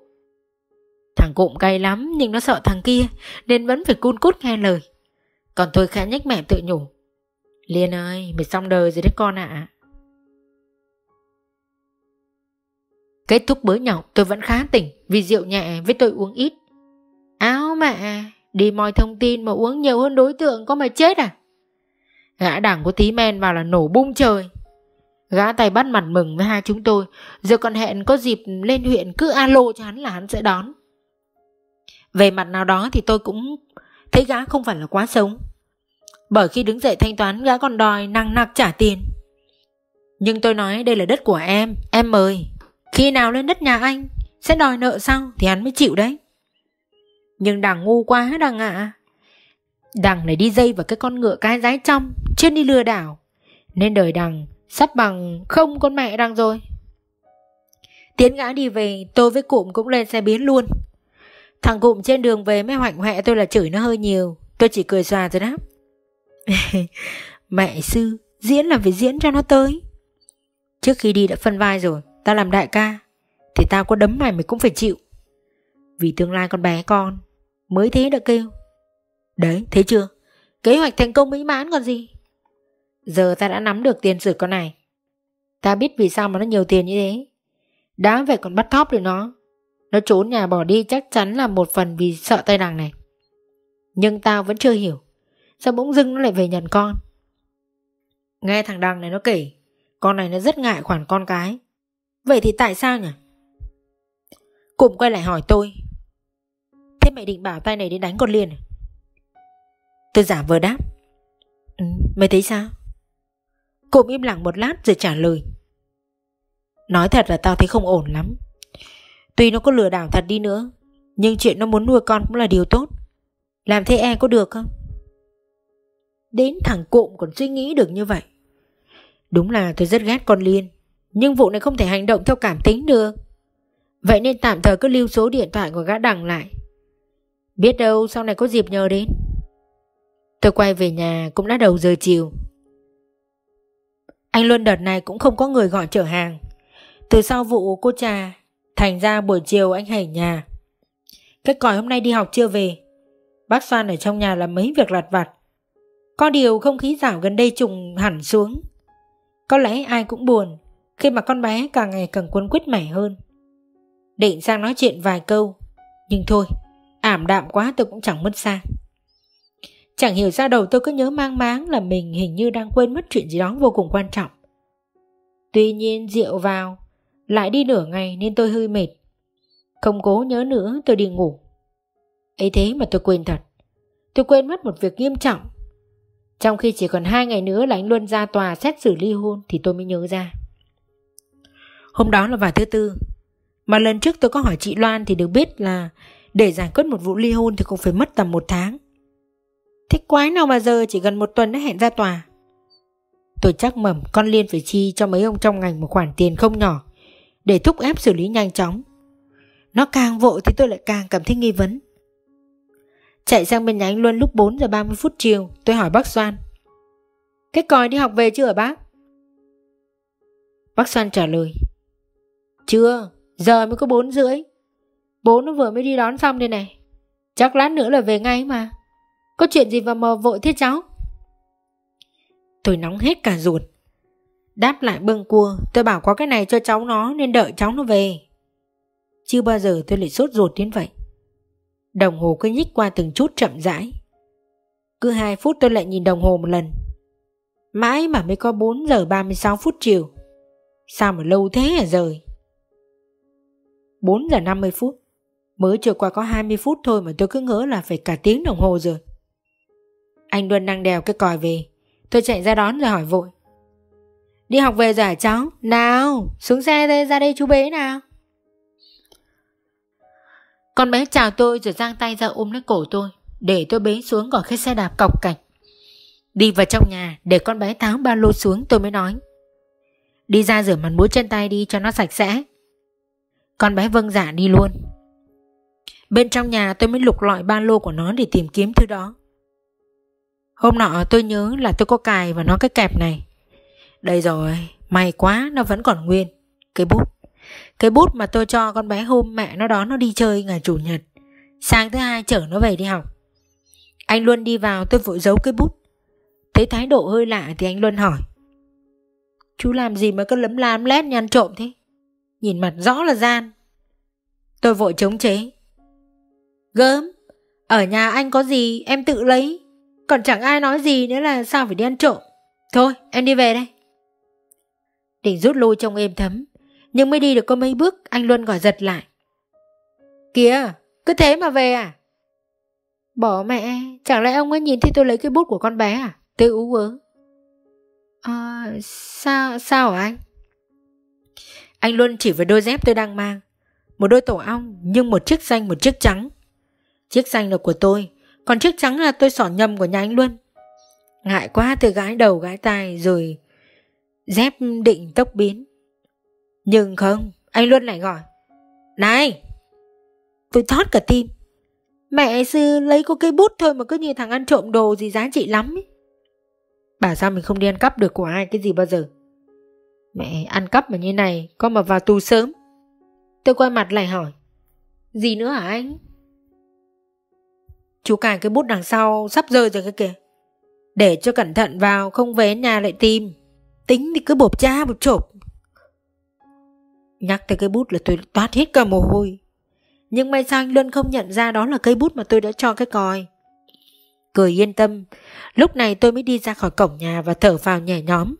Speaker 1: Thằng cụm cay lắm nhưng nó sợ thằng kia nên vẫn phải cun cút nghe lời. Còn tôi khẽ nhếch mẹ tự nhủ. Liên ơi, mày xong đời rồi đấy con ạ. Kết thúc bữa nhậu tôi vẫn khá tỉnh vì rượu nhẹ với tôi uống ít. Áo mẹ, đi moi thông tin mà uống nhiều hơn đối tượng có mà chết à? Gã đảng có tí men vào là nổ bung trời. Gã tay bắt mặt mừng với hai chúng tôi, giờ còn hẹn có dịp lên huyện cứ alo cho hắn là hắn sẽ đón. Về mặt nào đó thì tôi cũng thấy gã không phải là quá sống. Bởi khi đứng dậy thanh toán gã còn đòi năng nặc trả tiền. Nhưng tôi nói đây là đất của em, em mời. Khi nào lên đất nhà anh, sẽ đòi nợ sau thì hắn mới chịu đấy. Nhưng đằng ngu quá đằng ạ. À. Đằng này đi dây vào cái con ngựa cái rái trong, chuyên đi lừa đảo. Nên đời đằng sắp bằng không con mẹ đằng rồi. Tiến gã đi về, tôi với cụm cũng lên xe biến luôn. Thằng cụm trên đường về mới hoạnh hoẹ tôi là chửi nó hơi nhiều. Tôi chỉ cười xòa rồi đáp. Mẹ sư, diễn là phải diễn cho nó tới. Trước khi đi đã phân vai rồi, tao làm đại ca, thì tao có đấm mày mày cũng phải chịu. Vì tương lai con bé con, mới thế đã kêu. Đấy, thấy chưa? Kế hoạch thành công mỹ mãn còn gì? Giờ ta đã nắm được tiền sử con này. Ta biết vì sao mà nó nhiều tiền như thế. Đã vậy còn bắt thóp được nó. Nó trốn nhà bỏ đi chắc chắn là một phần vì sợ tay nàng này. Nhưng tao vẫn chưa hiểu. Sao bỗng dưng nó lại về nhận con? Nghe thằng Đăng này nó kể, con này nó rất ngại khoản con cái. Vậy thì tại sao nhỉ? Cụm quay lại hỏi tôi. Thế mày định bảo tay này đến đánh con liền à? Tôi giả vờ đáp. Ừ, mày thấy sao? Cụm im lặng một lát rồi trả lời. Nói thật là tao thấy không ổn lắm. Tuy nó có lừa đảo thật đi nữa, nhưng chuyện nó muốn nuôi con cũng là điều tốt. Làm thế e có được không? Đến thằng cụm còn suy nghĩ được như vậy. Đúng là tôi rất ghét con Liên, nhưng vụ này không thể hành động theo cảm tính được. Vậy nên tạm thời cứ lưu số điện thoại của gã đằng lại. Biết đâu sau này có dịp nhờ đến. Tôi quay về nhà cũng đã đầu giờ chiều. Anh Luân đợt này cũng không có người gọi chở hàng. Từ sau vụ cô trà, thành ra buổi chiều anh hãy nhà. Cái còi hôm nay đi học chưa về. Bác Soan ở trong nhà làm mấy việc lặt vặt. Có điều không khí giảm gần đây trùng hẳn xuống. Có lẽ ai cũng buồn khi mà con bé càng ngày càng cuốn quýt mẻ hơn. Định sang nói chuyện vài câu, nhưng thôi, ảm đạm quá tôi cũng chẳng mất sang. Chẳng hiểu ra đầu tôi cứ nhớ mang máng là mình hình như đang quên mất chuyện gì đó vô cùng quan trọng. Tuy nhiên rượu vào, lại đi nửa ngày nên tôi hơi mệt. Không cố nhớ nữa tôi đi ngủ. ấy thế mà tôi quên thật. Tôi quên mất một việc nghiêm trọng. Trong khi chỉ còn hai ngày nữa là anh Luân ra tòa xét xử ly hôn thì tôi mới nhớ ra. Hôm đó là vào thứ tư. Mà lần trước tôi có hỏi chị Loan thì được biết là để giải quyết một vụ ly hôn thì cũng phải mất tầm một tháng. Thế quái nào mà giờ chỉ gần một tuần đã hẹn ra tòa. Tôi chắc mầm con Liên phải chi cho mấy ông trong ngành một khoản tiền không nhỏ để thúc ép xử lý nhanh chóng. Nó càng vội thì tôi lại càng cảm thấy nghi vấn. Chạy sang bên nhà anh Luân lúc 4 giờ 30 phút chiều, tôi hỏi bác Soan. Cái còi đi học về chưa bác? Bác Soan trả lời. Chưa, giờ mới có 4 rưỡi. Bố nó vừa mới đi đón xong đây này. Chắc lát nữa là về ngay mà. Có chuyện gì mà mò vội thế cháu? Tôi nóng hết cả ruột. Đáp lại bưng cua, tôi bảo có cái này cho cháu nó nên đợi cháu nó về. Chưa bao giờ tôi lại sốt ruột đến vậy. Đồng hồ cứ nhích qua từng chút chậm rãi. Cứ 2 phút tôi lại nhìn đồng hồ một lần. Mãi mà mới có 4 giờ 36 phút chiều. Sao mà lâu thế hả rời? 4 giờ 50 phút. Mới trôi qua có 20 phút thôi mà tôi cứ ngỡ là phải cả tiếng đồng hồ rồi. Anh Luân đang đèo cái còi về. Tôi chạy ra đón rồi hỏi vội. Đi học về rồi hả cháu? Nào, xuống xe đây, ra đây chú bế nào. Con bé chào tôi rồi giang tay ra ôm lấy cổ tôi, để tôi bế xuống khỏi cái xe đạp cọc cảnh. Đi vào trong nhà để con bé tháo ba lô xuống tôi mới nói. Đi ra rửa mặt mũi chân tay đi cho nó sạch sẽ. Con bé vâng dạ đi luôn. Bên trong nhà tôi mới lục lọi ba lô của nó để tìm kiếm thứ đó. Hôm nọ tôi nhớ là tôi có cài vào nó cái kẹp này. Đây rồi, may quá nó vẫn còn nguyên. Cái bút. Cái bút mà tôi cho con bé hôm mẹ nó đón nó đi chơi ngày chủ nhật. Sáng thứ hai chở nó về đi học. Anh Luân đi vào tôi vội giấu cái bút. Thấy thái độ hơi lạ thì anh Luân hỏi. Chú làm gì mà cứ lấm lam lét nhăn trộm thế? Nhìn mặt rõ là gian. Tôi vội chống chế. Gớm, ở nhà anh có gì em tự lấy. Còn chẳng ai nói gì nữa là sao phải đi ăn trộm. Thôi em đi về đây. Định rút lui trong êm thấm. Nhưng mới đi được có mấy bước anh Luân gọi giật lại. Kìa, cứ thế mà về à? Bỏ mẹ, chẳng lẽ ông ấy nhìn thấy tôi lấy cái bút của con bé à? Tôi ú ớ. À, sao, sao hả anh? Anh Luân chỉ vào đôi dép tôi đang mang. Một đôi tổ ong nhưng một chiếc xanh một chiếc trắng. Chiếc xanh là của tôi, còn chiếc trắng là tôi sỏ nhầm của nhà anh Luân. Ngại quá tôi gái đầu gái tai rồi dép định tốc biến. Nhưng không, anh Luân lại gọi. Này! Tôi thót cả tim. Mẹ sư lấy có cây bút thôi mà cứ như thằng ăn trộm đồ gì giá trị lắm ấy. Bảo sao mình không đi ăn cắp được của ai cái gì bao giờ. Mẹ ăn cắp mà như này có mà vào tù sớm. Tôi quay mặt lại hỏi. Gì nữa hả anh? Chú cài cái bút đằng sau sắp rơi rồi cái kìa. Để cho cẩn thận vào không về nhà lại tìm. Tính thì cứ bộp cha bộp chộp. Nhắc tới cái bút là tôi toát hết cả mồ hôi. Nhưng may sao anh Luân không nhận ra đó là cây bút mà tôi đã cho cái còi. Cười yên tâm, lúc này tôi mới đi ra khỏi cổng nhà và thở vào nhẹ nhóm.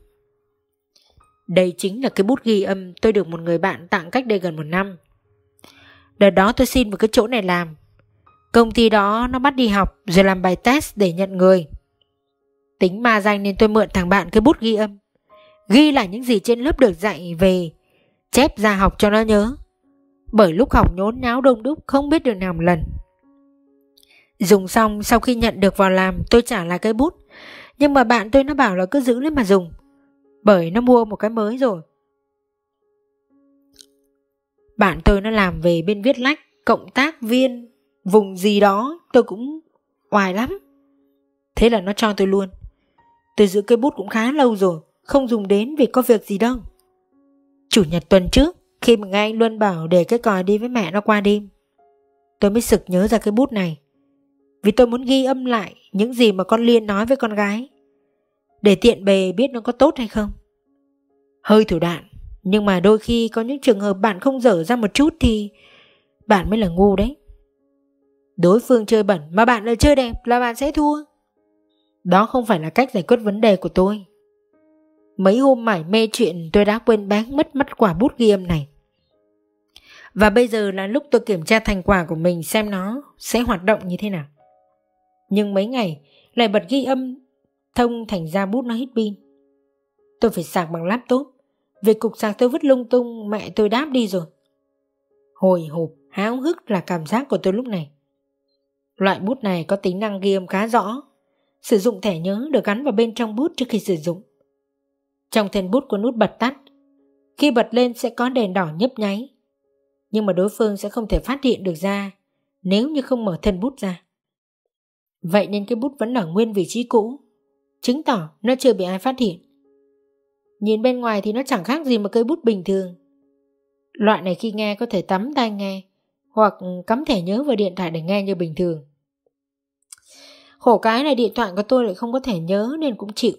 Speaker 1: Đây chính là cái bút ghi âm tôi được một người bạn tặng cách đây gần một năm. Đợt đó tôi xin một cái chỗ này làm. Công ty đó nó bắt đi học rồi làm bài test để nhận người. Tính ma danh nên tôi mượn thằng bạn cái bút ghi âm. Ghi lại những gì trên lớp được dạy về, chép ra học cho nó nhớ. Bởi lúc học nhốn nháo đông đúc không biết được nào một lần. Dùng xong sau khi nhận được vào làm tôi trả lại cái bút. Nhưng mà bạn tôi nó bảo là cứ giữ lấy mà dùng. Bởi nó mua một cái mới rồi. Bạn tôi nó làm về bên viết lách, cộng tác viên, vùng gì đó tôi cũng hoài lắm. Thế là nó cho tôi luôn. Tôi giữ cây bút cũng khá lâu rồi, không dùng đến vì có việc gì đâu. Chủ nhật tuần trước, khi mà nghe anh Luân bảo để cái còi đi với mẹ nó qua đêm, tôi mới sực nhớ ra cái bút này. Vì tôi muốn ghi âm lại những gì mà con Liên nói với con gái. Để tiện bề biết nó có tốt hay không. Hơi thủ đoạn, nhưng mà đôi khi có những trường hợp bạn không dở ra một chút thì bạn mới là ngu đấy. Đối phương chơi bẩn mà bạn lại chơi đẹp là bạn sẽ thua. Đó không phải là cách giải quyết vấn đề của tôi. Mấy hôm mải mê chuyện tôi đã quên bán mất mất quả bút ghi âm này. Và bây giờ là lúc tôi kiểm tra thành quả của mình xem nó sẽ hoạt động như thế nào. Nhưng mấy ngày lại bật ghi âm thông thành ra bút nó hết pin. Tôi phải sạc bằng laptop. Việc cục sạc tôi vứt lung tung mẹ tôi đáp đi rồi. Hồi hộp, háo hức là cảm giác của tôi lúc này. Loại bút này có tính năng ghi âm khá rõ. Sử dụng thẻ nhớ được gắn vào bên trong bút trước khi sử dụng. Trong thân bút có nút bật tắt. Khi bật lên sẽ có đèn đỏ nhấp nháy. Nhưng mà đối phương sẽ không thể phát hiện được ra nếu như không mở thân bút ra. Vậy nên cái bút vẫn ở nguyên vị trí cũ, chứng tỏ nó chưa bị ai phát hiện. Nhìn bên ngoài thì nó chẳng khác gì một cây bút bình thường. Loại này khi nghe có thể tắm tai nghe hoặc cắm thẻ nhớ vào điện thoại để nghe như bình thường. Khổ cái này điện thoại của tôi lại không có thể nhớ nên cũng chịu.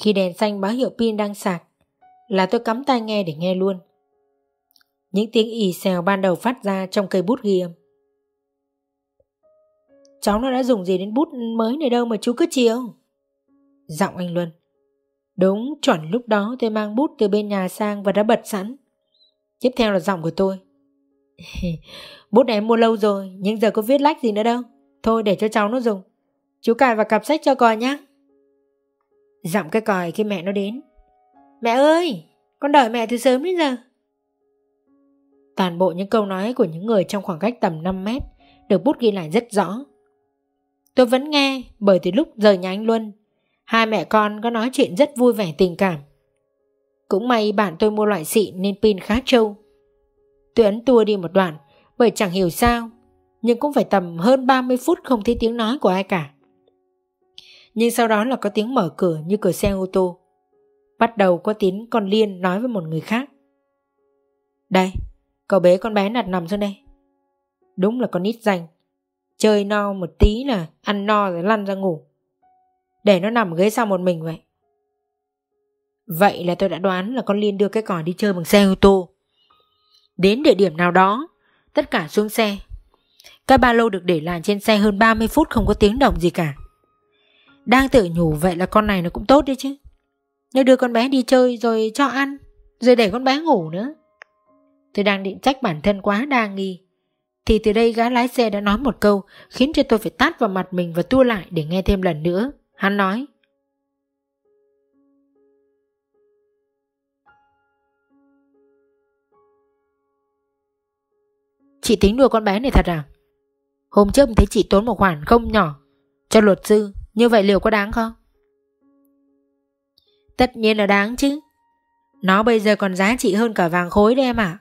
Speaker 1: Khi đèn xanh báo hiệu pin đang sạc là tôi cắm tai nghe để nghe luôn. Những tiếng ì xèo ban đầu phát ra trong cây bút ghi âm. Cháu nó đã dùng gì đến bút mới này đâu mà chú cứ chiều. Giọng anh Luân. Đúng, chuẩn lúc đó tôi mang bút từ bên nhà sang và đã bật sẵn. Tiếp theo là giọng của tôi. bút này em mua lâu rồi, nhưng giờ có viết lách gì nữa đâu. Thôi để cho cháu nó dùng. Chú cài vào cặp sách cho coi nhá. Giọng cái còi khi mẹ nó đến. Mẹ ơi, con đợi mẹ từ sớm đến giờ. Toàn bộ những câu nói của những người trong khoảng cách tầm 5 mét được bút ghi lại rất rõ. Tôi vẫn nghe bởi từ lúc rời nhà anh Luân, Hai mẹ con có nói chuyện rất vui vẻ tình cảm. Cũng may bạn tôi mua loại xịn nên pin khá trâu. Tôi ấn tua đi một đoạn bởi chẳng hiểu sao nhưng cũng phải tầm hơn 30 phút không thấy tiếng nói của ai cả. Nhưng sau đó là có tiếng mở cửa như cửa xe ô tô. Bắt đầu có tiếng con Liên nói với một người khác. Đây, cậu bế con bé nạt nằm xuống đây. Đúng là con nít dành. Chơi no một tí là ăn no rồi lăn ra ngủ. Để nó nằm ghế sau một mình vậy. Vậy là tôi đã đoán là con Liên đưa cái còi đi chơi bằng xe ô tô. Đến địa điểm nào đó, tất cả xuống xe. Cái ba lô được để lại trên xe hơn 30 phút không có tiếng động gì cả. Đang tự nhủ vậy là con này nó cũng tốt đấy chứ. Nó đưa con bé đi chơi rồi cho ăn, rồi để con bé ngủ nữa. Tôi đang định trách bản thân quá đa nghi. Thì từ đây gã lái xe đã nói một câu khiến cho tôi phải tát vào mặt mình và tua lại để nghe thêm lần nữa. Hắn nói. Chị tính đùa con bé này thật à? Hôm trước mình thấy chị tốn một khoản không nhỏ cho luật sư, như vậy liệu có đáng không? Tất nhiên là đáng chứ. Nó bây giờ còn giá trị hơn cả vàng khối đấy em ạ.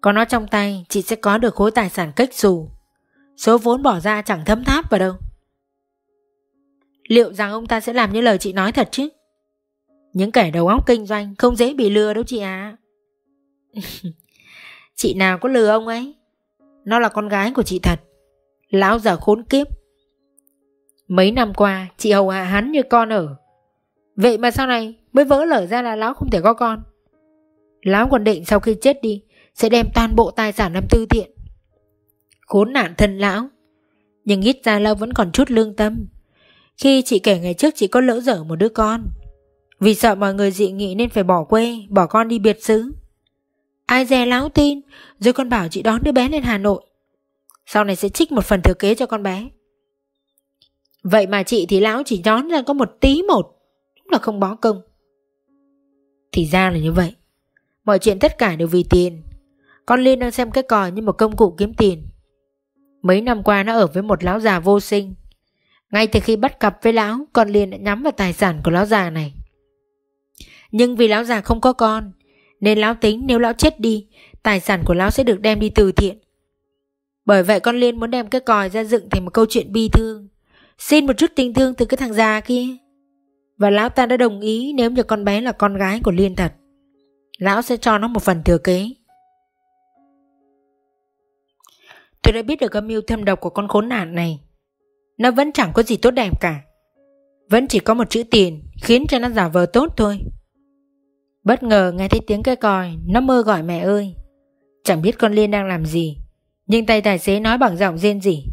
Speaker 1: Có nó trong tay, chị sẽ có được khối tài sản cách xù. Số vốn bỏ ra chẳng thấm tháp vào đâu. Liệu rằng ông ta sẽ làm như lời chị nói thật chứ? Những kẻ đầu óc kinh doanh không dễ bị lừa đâu chị à. chị nào có lừa ông ấy? Nó là con gái của chị thật. Lão già khốn kiếp. Mấy năm qua chị hầu hạ hắn như con ở. Vậy mà sau này mới vỡ lở ra là lão không thể có con. Lão còn định sau khi chết đi sẽ đem toàn bộ tài sản làm tư thiện. Khốn nạn thân lão. Nhưng ít ra lão vẫn còn chút lương tâm. Khi chị kể ngày trước chị có lỡ dở một đứa con. Vì sợ mọi người dị nghị nên phải bỏ quê, bỏ con đi biệt xứ. Ai dè lão tin, rồi còn bảo chị đón đứa bé lên Hà Nội. Sau này sẽ trích một phần thừa kế cho con bé. Vậy mà chị thì lão chỉ nhón ra có một tí một, đúng là không bó công. Thì ra là như vậy. Mọi chuyện tất cả đều vì tiền. Con Liên đang xem cái còi như một công cụ kiếm tiền. Mấy năm qua nó ở với một lão già vô sinh. Ngay từ khi bắt cặp với lão, con Liên đã nhắm vào tài sản của lão già này. Nhưng vì lão già không có con, nên lão tính nếu lão chết đi, tài sản của lão sẽ được đem đi từ thiện. Bởi vậy con Liên muốn đem cái còi ra dựng thành một câu chuyện bi thương. Xin một chút tình thương từ cái thằng già kia. Và lão ta đã đồng ý nếu như con bé là con gái của Liên thật. Lão sẽ cho nó một phần thừa kế. Tôi đã biết được âm mưu thâm độc của con khốn nạn này. Nó vẫn chẳng có gì tốt đẹp cả. Vẫn chỉ có một chữ tiền khiến cho nó giả vờ tốt thôi. Bất ngờ nghe thấy tiếng cái còi, nó mơ gọi mẹ ơi. Chẳng biết con Liên đang làm gì, nhưng tay tài xế nói bằng giọng riêng gì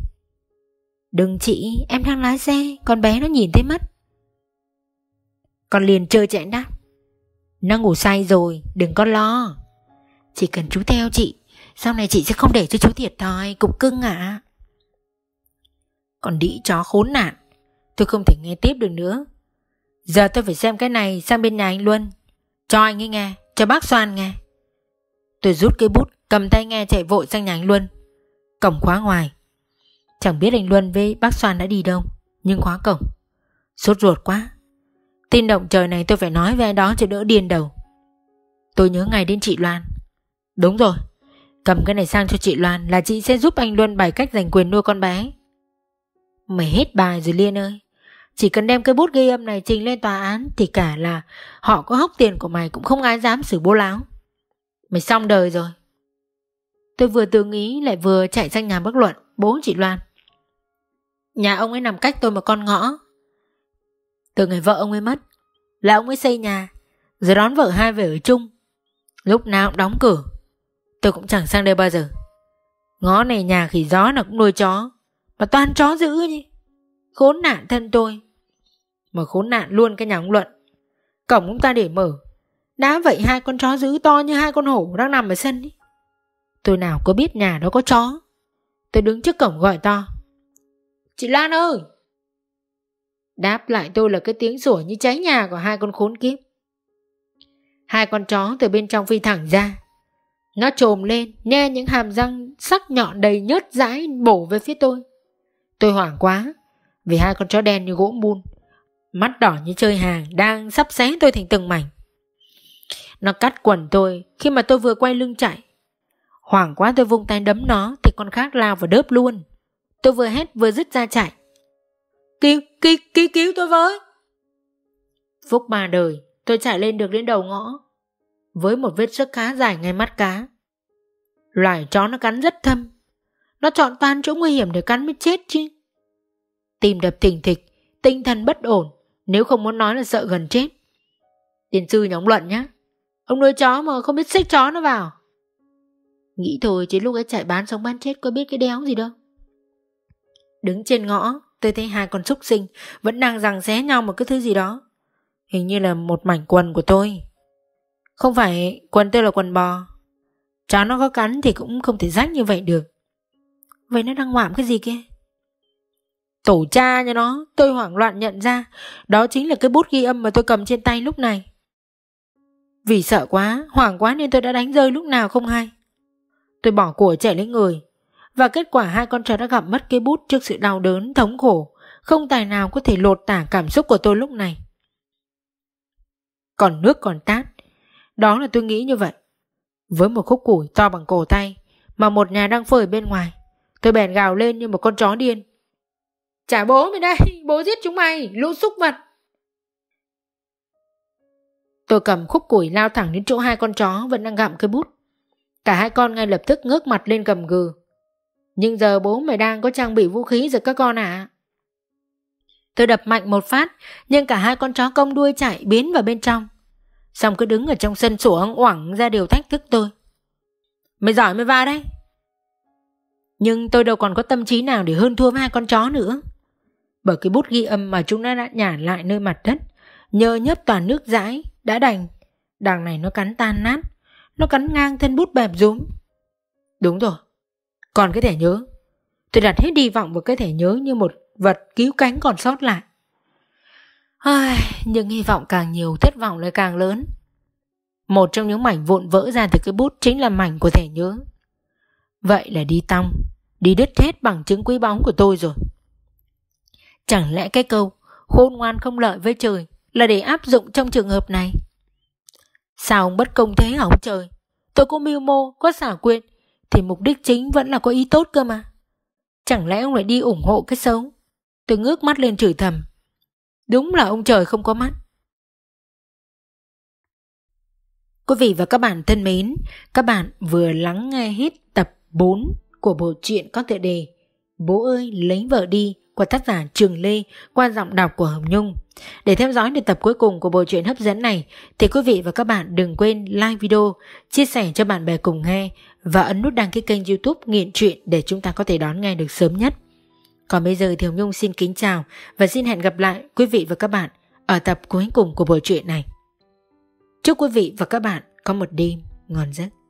Speaker 1: Đừng chị, em đang lái xe, con bé nó nhìn thấy mất. Con liền chơi chạy đáp. Nó ngủ say rồi, đừng có lo. Chỉ cần chú theo chị, sau này chị sẽ không để cho chú thiệt thòi, cục cưng ạ. À. Còn đĩ chó khốn nạn, tôi không thể nghe tiếp được nữa. Giờ tôi phải xem cái này sang bên nhà anh Luân. Cho anh ấy nghe, cho bác Soan nghe. Tôi rút cây bút, cầm tay nghe chạy vội sang nhà anh Luân. Cổng khóa ngoài. Chẳng biết anh Luân với bác Soan đã đi đâu, nhưng khóa cổng. Sốt ruột quá. Tin động trời này tôi phải nói với ai đó cho đỡ điên đầu. Tôi nhớ ngày đến chị Loan. Đúng rồi, cầm cái này sang cho chị Loan là chị sẽ giúp anh Luân bày cách giành quyền nuôi con bé. Mày hết bài rồi Liên ơi. Chỉ cần đem cái bút ghi âm này trình lên tòa án thì cả là họ có hốc tiền của mày cũng không ai dám xử bố láo. Mày xong đời rồi. Tôi vừa tự nghĩ lại vừa chạy sang nhà bất luận, bố chị Loan. Nhà ông ấy nằm cách tôi một con ngõ. Từ ngày vợ ông ấy mất, là ông ấy xây nhà, rồi đón vợ hai về ở chung. Lúc nào cũng đóng cửa. Tôi cũng chẳng sang đây bao giờ. Ngõ này nhà khỉ gió nào cũng nuôi chó, mà toàn chó dữ nhỉ. Khốn nạn thân tôi. Mà khốn nạn luôn cái nhà ông Luận. Cổng ông ta để mở. Đã vậy hai con chó dữ to như hai con hổ đang nằm ở sân ấy. Tôi nào có biết nhà đó có chó. Tôi đứng trước cổng gọi to. Chị Lan ơi! Đáp lại tôi là cái tiếng sủa như cháy nhà của hai con khốn kiếp. Hai con chó từ bên trong phi thẳng ra. Nó trồm lên, nghe những hàm răng sắc nhọn đầy nhớt dãi bổ về phía tôi. Tôi hoảng quá, vì hai con chó đen như gỗ mun. Mắt đỏ như chơi hàng đang sắp xé tôi thành từng mảnh. Nó cắt quần tôi khi mà tôi vừa quay lưng chạy. Hoảng quá tôi vung tay đấm nó thì con khác lao vào đớp luôn. Tôi vừa hét vừa dứt ra chạy. Cứu, cứu, cứu, cứu tôi với. Phúc ba đời, tôi chạy lên được đến đầu ngõ. Với một vết sức khá dài ngay mắt cá. Loài chó nó cắn rất thâm. Nó chọn toàn chỗ nguy hiểm để cắn mới chết chứ. Tim đập thình thịch, tinh thần bất ổn, nếu không muốn nói là sợ gần chết. Tiền sư nhóm luận nhá. Ông nuôi chó mà không biết xích chó nó vào. Nghĩ thôi chứ lúc ấy chạy bán sống bán chết có biết cái đéo gì đâu. Đứng trên ngõ, tôi thấy hai con súc sinh vẫn đang giằng xé nhau một cái thứ gì đó. Hình như là một mảnh quần của tôi. Không phải quần tôi là quần bò. Chó nó có cắn thì cũng không thể rách như vậy được. Vậy nó đang ngoạm cái gì kia? Tổ cha cho nó, tôi hoảng loạn nhận ra, đó chính là cái bút ghi âm mà tôi cầm trên tay lúc này. Vì sợ quá, hoảng quá nên tôi đã đánh rơi lúc nào không hay. Tôi bỏ của chạy lấy người, và kết quả hai con chó đã gặp mất cái bút trước sự đau đớn, thống khổ, không tài nào có thể lột tả cảm xúc của tôi lúc này. Còn nước còn tát, đó là tôi nghĩ như vậy. Với một khúc củi to bằng cổ tay, mà một nhà đang phơi bên ngoài, tôi bèn gào lên như một con chó điên. Trả bố mày đây, bố giết chúng mày, lũ xúc vật. Tôi cầm khúc củi lao thẳng đến chỗ hai con chó vẫn đang gặm cây bút. Cả hai con ngay lập tức ngước mặt lên cầm gừ. Nhưng giờ bố mày đang có trang bị vũ khí rồi các con ạ. À? Tôi đập mạnh một phát, nhưng cả hai con chó công đuôi chạy biến vào bên trong. Xong cứ đứng ở trong sân sủa oảng ra điều thách thức tôi. Mày giỏi mày vào đây. Nhưng tôi đâu còn có tâm trí nào để hơn thua với hai con chó nữa. Bởi cái bút ghi âm mà chúng nó đã nhả lại nơi mặt đất, nhờ nhấp toàn nước dãi, đã đành. Đằng này nó cắn tan nát, nó cắn ngang thân bút bẹp Dũng Đúng rồi, còn cái thẻ nhớ. Tôi đặt hết hy vọng vào cái thẻ nhớ như một vật cứu cánh còn sót lại. Ai, nhưng hy vọng càng nhiều thất vọng lại càng lớn. Một trong những mảnh vụn vỡ ra từ cái bút chính là mảnh của thẻ nhớ. Vậy là đi tong, đi đứt hết bằng chứng quý bóng của tôi rồi. Chẳng lẽ cái câu khôn ngoan không lợi với trời là để áp dụng trong trường hợp này? Sao ông bất công thế hả ông trời? Tôi có mưu mô, có xảo quyệt, thì mục đích chính vẫn là có ý tốt cơ mà. Chẳng lẽ ông lại đi ủng hộ cái xấu? Tôi ngước mắt lên chửi thầm. Đúng là ông trời không có mắt. Quý vị và các bạn thân mến, các bạn vừa lắng nghe hết tập 4 của bộ truyện có tựa đề Bố ơi lấy vợ đi của tác giả Trường Lê qua giọng đọc của Hồng Nhung. Để theo dõi được tập cuối cùng của bộ truyện hấp dẫn này thì quý vị và các bạn đừng quên like video, chia sẻ cho bạn bè cùng nghe và ấn nút đăng ký kênh youtube Nghiện Truyện để chúng ta có thể đón nghe được sớm nhất. Còn bây giờ thì Hồng Nhung xin kính chào và xin hẹn gặp lại quý vị và các bạn ở tập cuối cùng của bộ truyện này. Chúc quý vị và các bạn có một đêm ngon giấc.